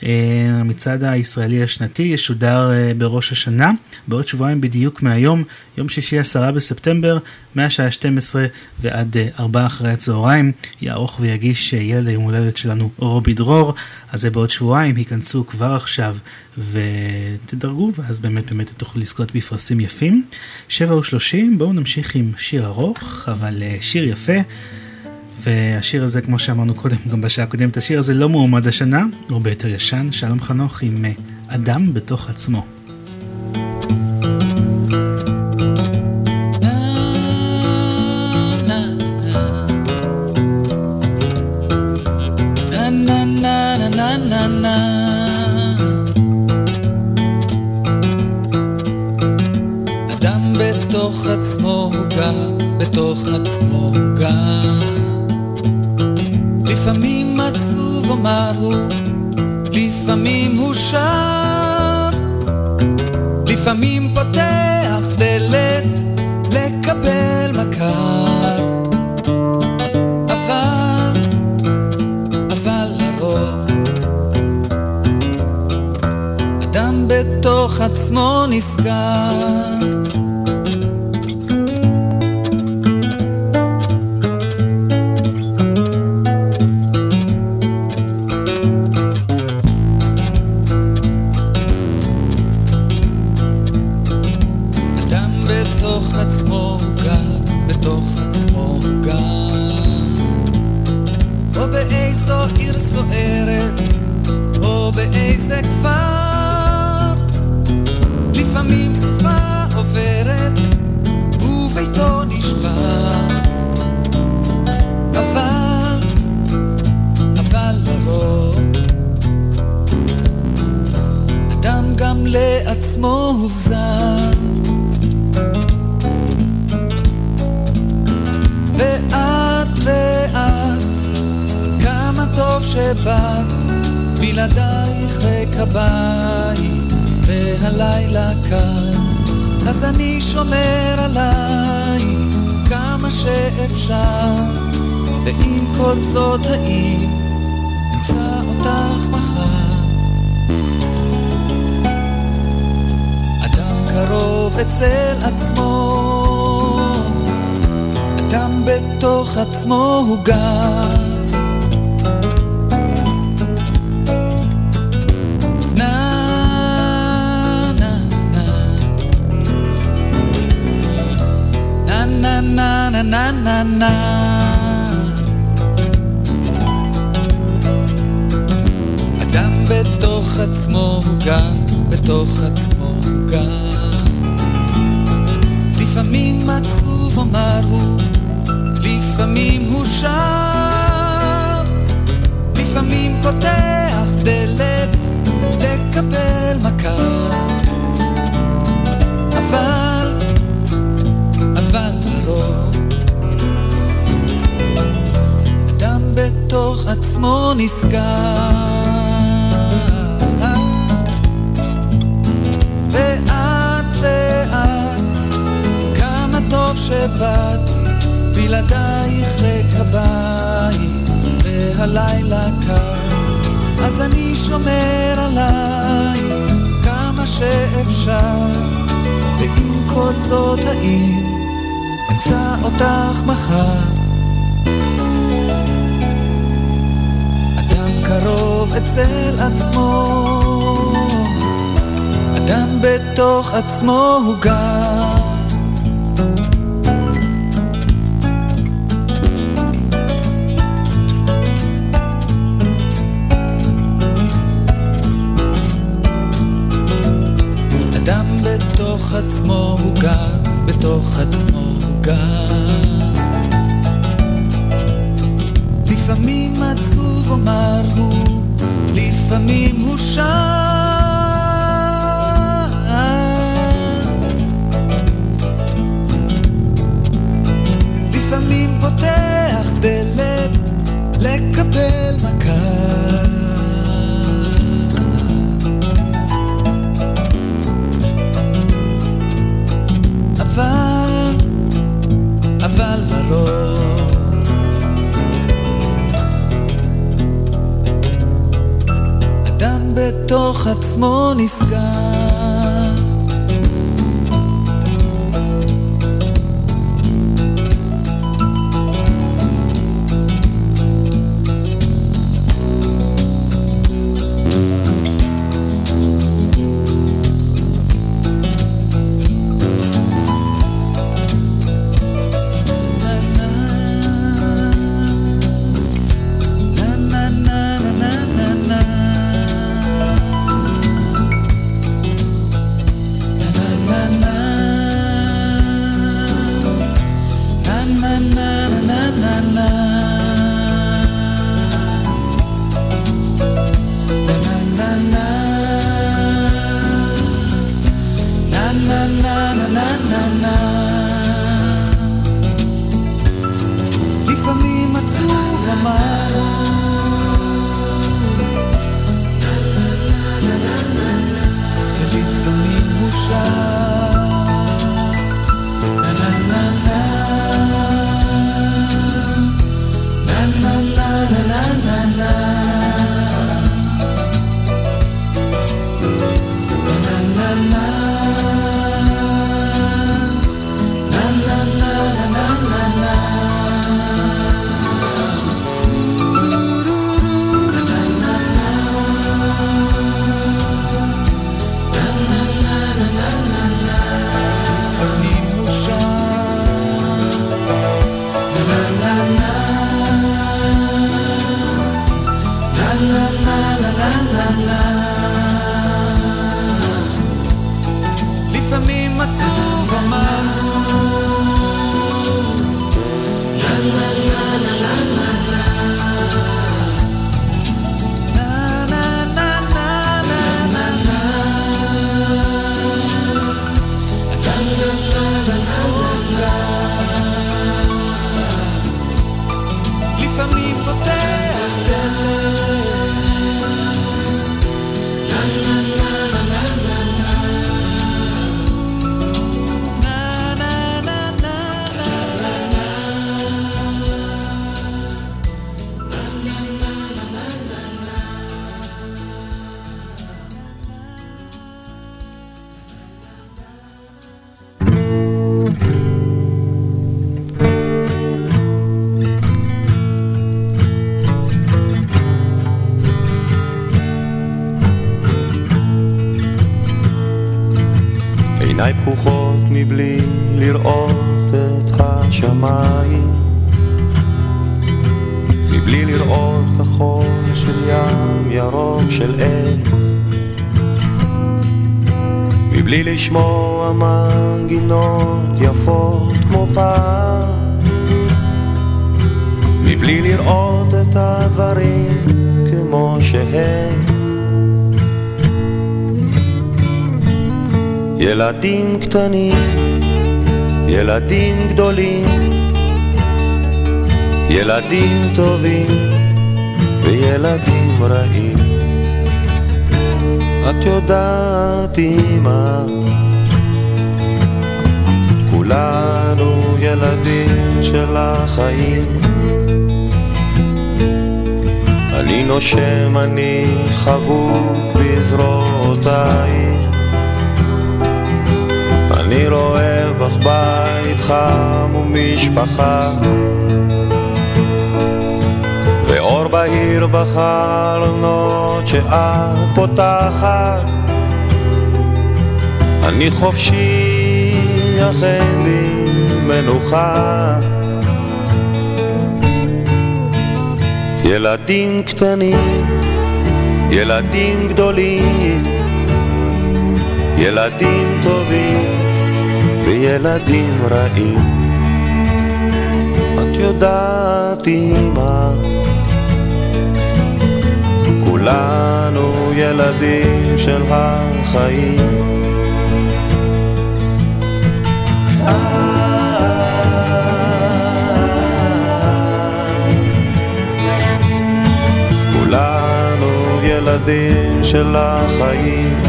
Uh, המצעד הישראלי השנתי ישודר uh, בראש השנה, בעוד שבועיים בדיוק מהיום, יום שישי עשרה בספטמבר, מהשעה 12 ועד 4 אחרי הצהריים, יערוך ויגיש ילד היום הולדת שלנו רובי דרור, אז זה בעוד שבועיים, היכנסו כבר עכשיו ותדרגו, ואז באמת באמת תוכלו לזכות בפרסים יפים. שבע ושלושים, בואו נמשיך עם שיר ארוך, אבל אה, שיר יפה. והשיר הזה, כמו שאמרנו קודם, גם בשעה הקודמת, השיר הזה לא מועמד השנה, הוא הרבה יותר ישן, שלום חנוך עם אה, אדם בתוך עצמו. בתוך עצמו גם. לפעמים עצוב אמר הוא, לפעמים הוא שר. לפעמים פותח דלת לקבל מכר. אבל, אבל לרוב, אדם בתוך עצמו נסגר. אימא כולנו ילדים של החיים. אני נושם, אני חבוק בזרועותיי. אני רואה בך בית חם ומשפחה. ואור בהיר בחלונות שאת פותחת אני חופשי, אך אין לי מנוחה. ילדים קטנים, ילדים גדולים ילדים טובים וילדים רעים. את יודעת אמא כולנו ילדים של החיים כולנו ילדים של החיים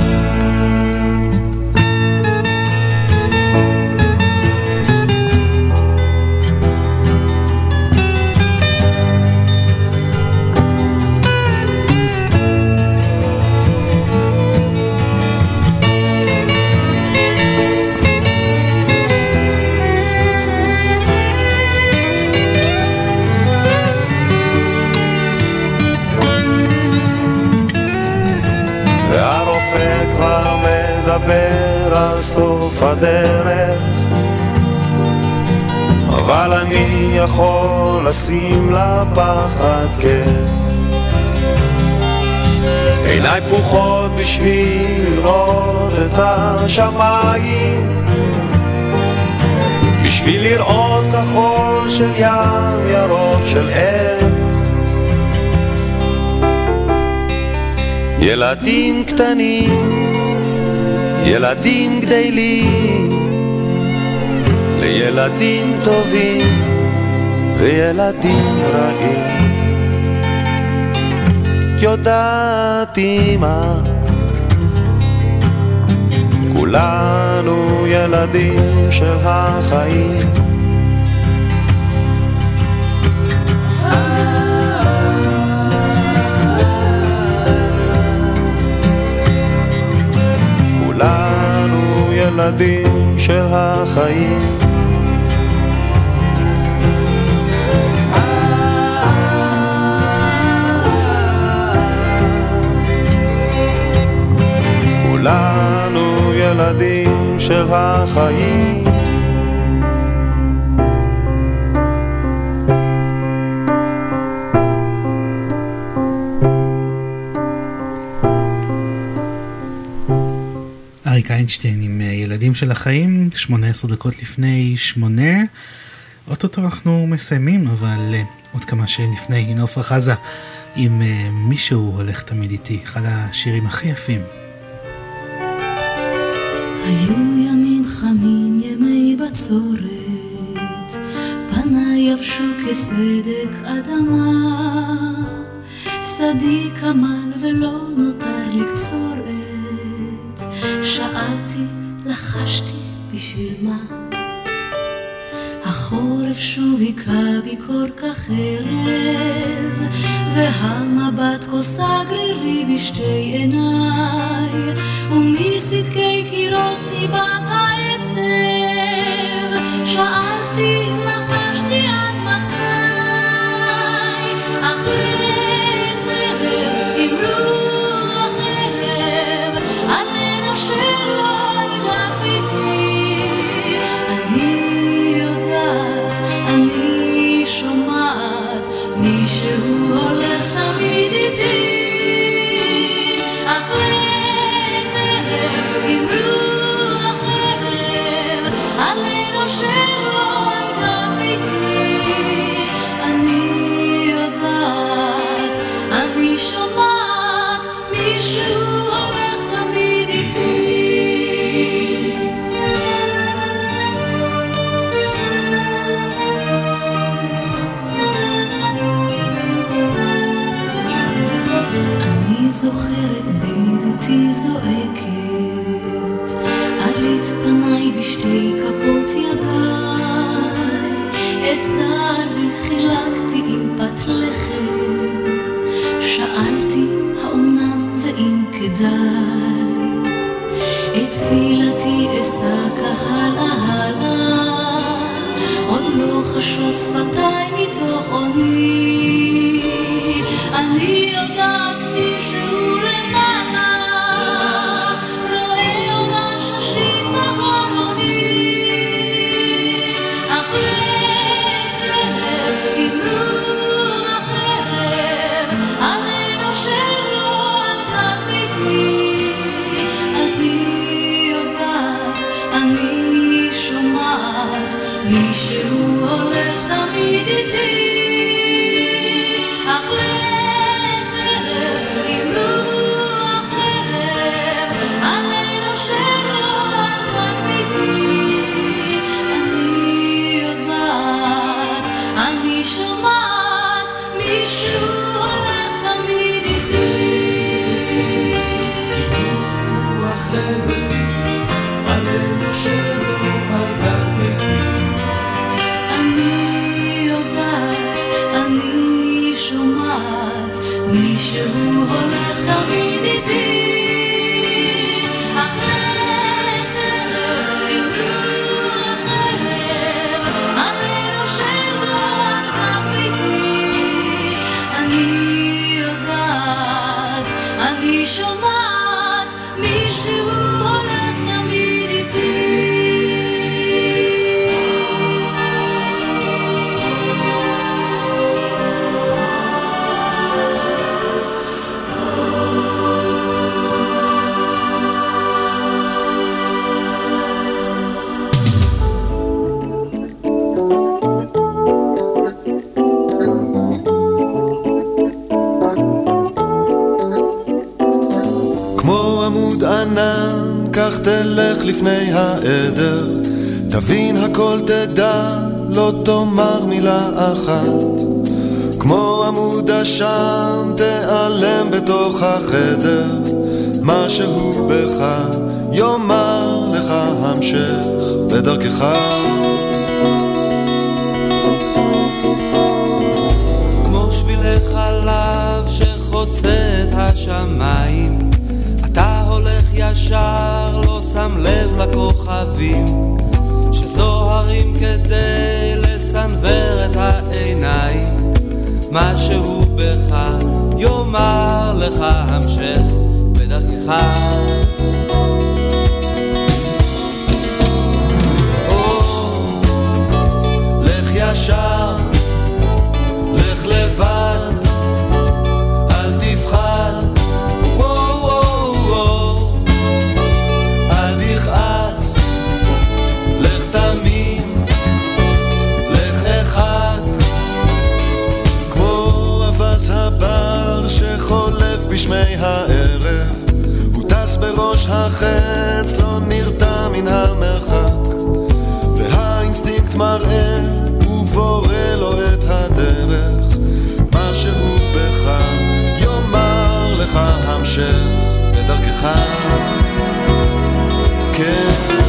סוף הדרך. אבל אני יכול לשים לפחד קץ. עיניי פקוחות בשביל לראות את השמיים. בשביל לראות כחול של ים ירוק של עץ. ילדים קטנים ילדים גדלים לילדים טובים וילדים רעים. יודעת אמא, כולנו ילדים של החיים. ילדים של החיים. כולנו ילדים של החיים. אריק איינשטיין עם אה, ילדים של החיים, 18 דקות לפני שמונה. אוטוטו אנחנו מסיימים, אבל uh, עוד כמה שנים לפני, הנה עפרה חזה עם uh, מישהו הולך תמיד איתי, אחד השירים הכי יפים. היו ימים חמים, ימי בצורת, פניי יבשו כסדק אדמה, stay in a כדאי. את תפילתי אשא כך הלאה הלאה, עוד לא חשות שפתיי מתוך עוני. אני יודעת תלך לפני העדר, תבין הכל תדע, לא תאמר מילה אחת. כמו עמוד עשן, תיעלם בתוך החדר, משהו בך יאמר לך המשך בדרכך. כמו השמיים אתה הולך ישר, שם לב לכוכבים שזוהרים כדי לסנוור את העיניים. משהו בך יאמר לך המשך בדרכך. או, לך ישר, בשמי הערב, הוא טס בראש החץ, לא נרתע מן המרחק, והאינסטינקט מראה, ובורא לו את הדרך, משהו בך יאמר לך המשך בדרכך. כן.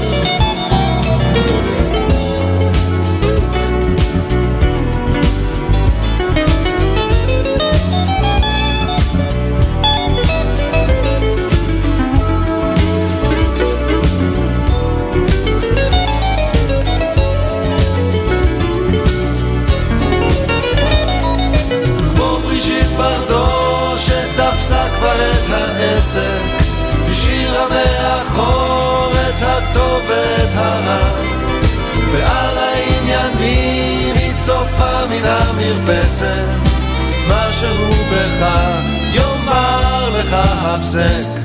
העסק השאירה מאחור את הטוב ואת הרע ועל העניינים היא צופה מן המרפסת. משהו בך יאמר לך הפסק.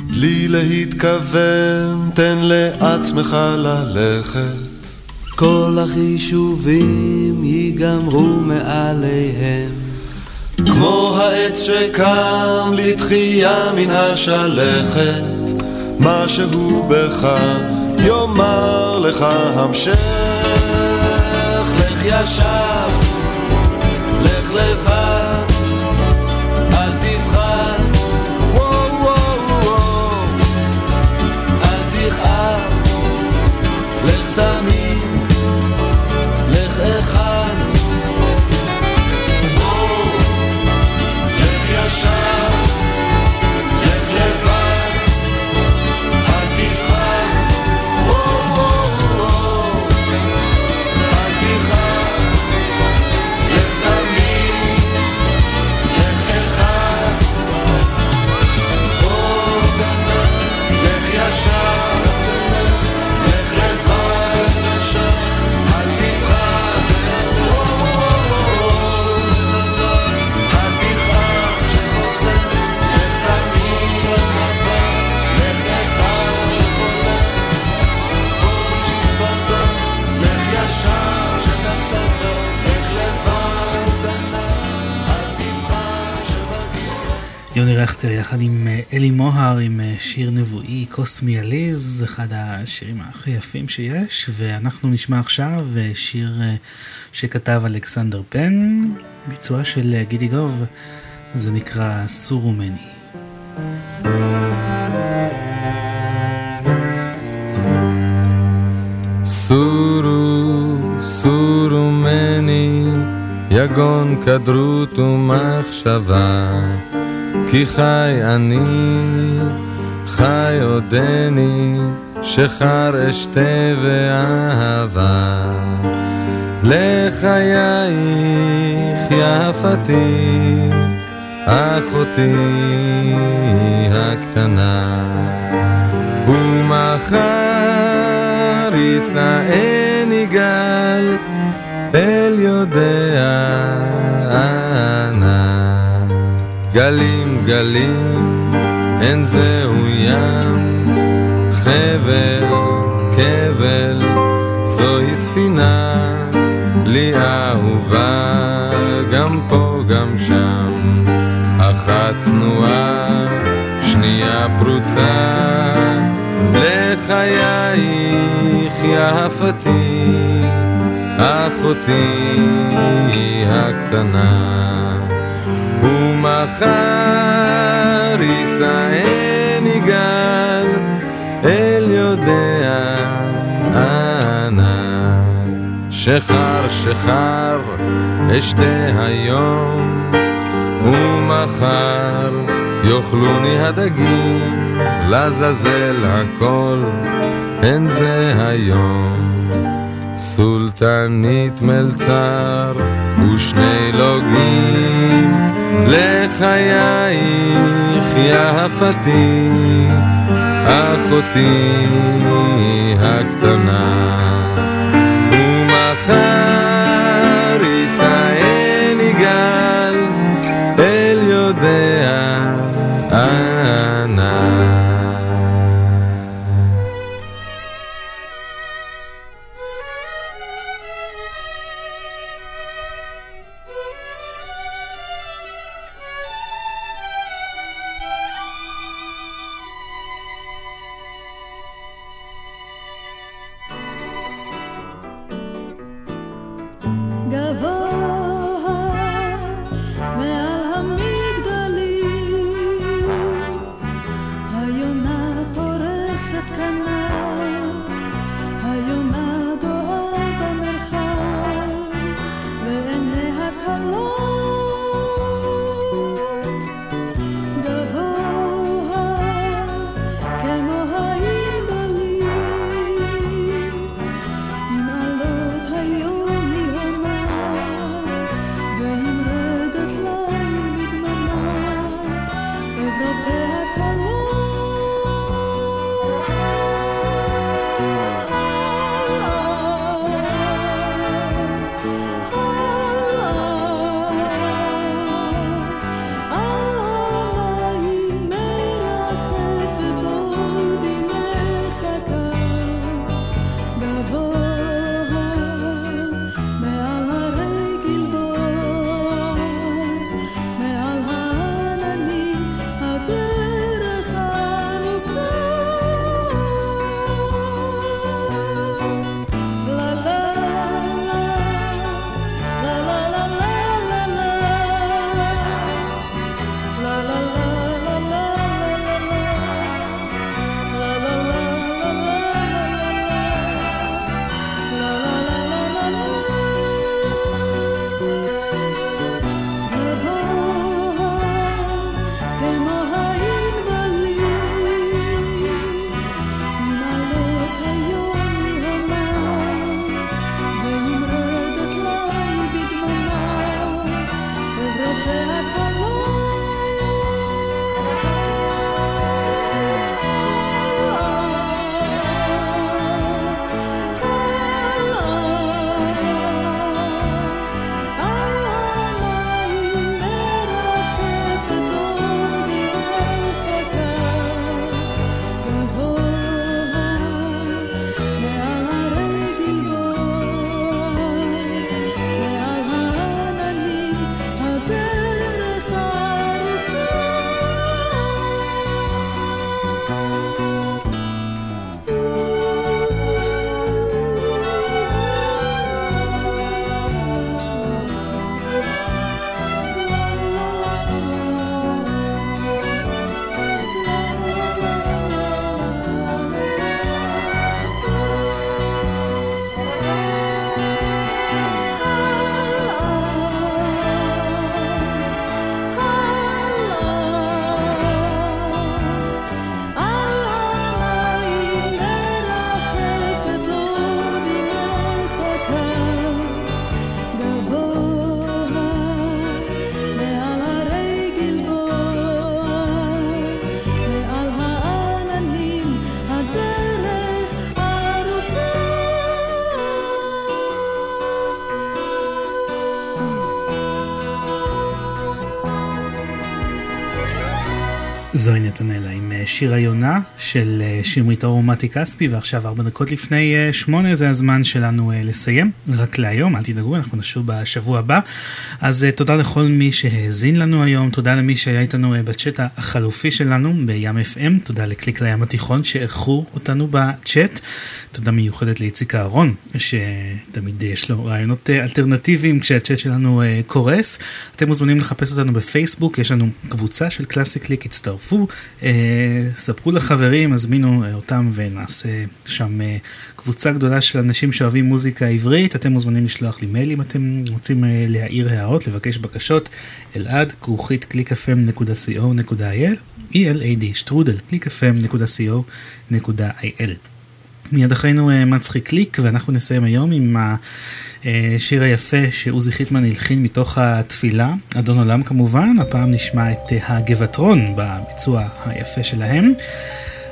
בלי להתכוון תן לעצמך ללכת. כל החישובים ייגמרו מעליהם כמו העץ שקם לתחייה מן השלכת, משהו בך יאמר לך המשך. לך ישר, רכטר יחד עם אה, אלי מוהר עם אה, שיר נבואי קוסמי עליז, אחד השירים הכי יפים שיש, ואנחנו נשמע עכשיו אה, שיר שכתב אלכסנדר פן, ביצוע של גידי גוב, זה נקרא סורו מני. סורו, סורו מני, יגון כדרות ומחשבה. כי חי אני, חי עודני, שחר אשתה ואהבה. לחייך יפתי, אחותי הקטנה. ומחר יישאני גל, אל יודע אנה. גלים גלים, אין זהו ים, חבל, כבל, זוהי ספינה, לי אהובה, גם פה גם שם, אחת צנועה, שנייה פרוצה, לחייך יפתי, אחותי הקטנה. ומחר יישאני גל אל יודע אנה שחר שחר אשתה היום ומחר יאכלוני הדגים לעזאזל הכל אין זה היום. סולטנית מלצר ושני לוגים לחייך יפתי אחותי הקטנה. ומחר זוהי נתנאלה עם אה, שיר היונה של אה, שמרית אור ומתי כספי ועכשיו ארבע דקות לפני אה, שמונה זה הזמן שלנו לסיים. רק להיום אל תדאגו אנחנו נשוב בשבוע הבא. אז תודה לכל מי שהאזין לנו היום תודה למי שהיה איתנו בצ'אט החלופי שלנו בים FM תודה לקליק לים התיכון שאירחו אותנו בצ'אט תודה מיוחדת לאיציק אהרון שתמיד יש לו רעיונות אלטרנטיביים כשהצ'אט שלנו קורס אתם מוזמנים לחפש אותנו בפייסבוק יש לנו קבוצה של קלאסי קליק הצטרפו אה, ספרו לחברים, הזמינו אה, אותם ונעשה שם אה, קבוצה גדולה של אנשים שאוהבים מוזיקה עברית. אתם מוזמנים לשלוח לי מייל אם אתם רוצים אה, להעיר הערות, לבקש בקשות, אלעד, כרוכית clickfm.co.il, elad, שטרודל, clickfm.co.il. מיד אחרינו אה, מצחיק קליק, ואנחנו נסיים היום עם השיר היפה שעוזי חיטמן הלחין מתוך התפילה, אדון עולם כמובן, הפעם נשמע את אה, הגבעטרון בביצוע היפה שלהם.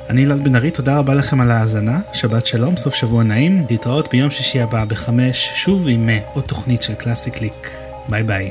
אני אלעד בן ארי, תודה רבה לכם על ההאזנה, שבת שלום, סוף שבוע נעים, להתראות ביום שישי הבא בחמש, שוב עם אה, עוד תוכנית של קלאסי קליק. ביי ביי.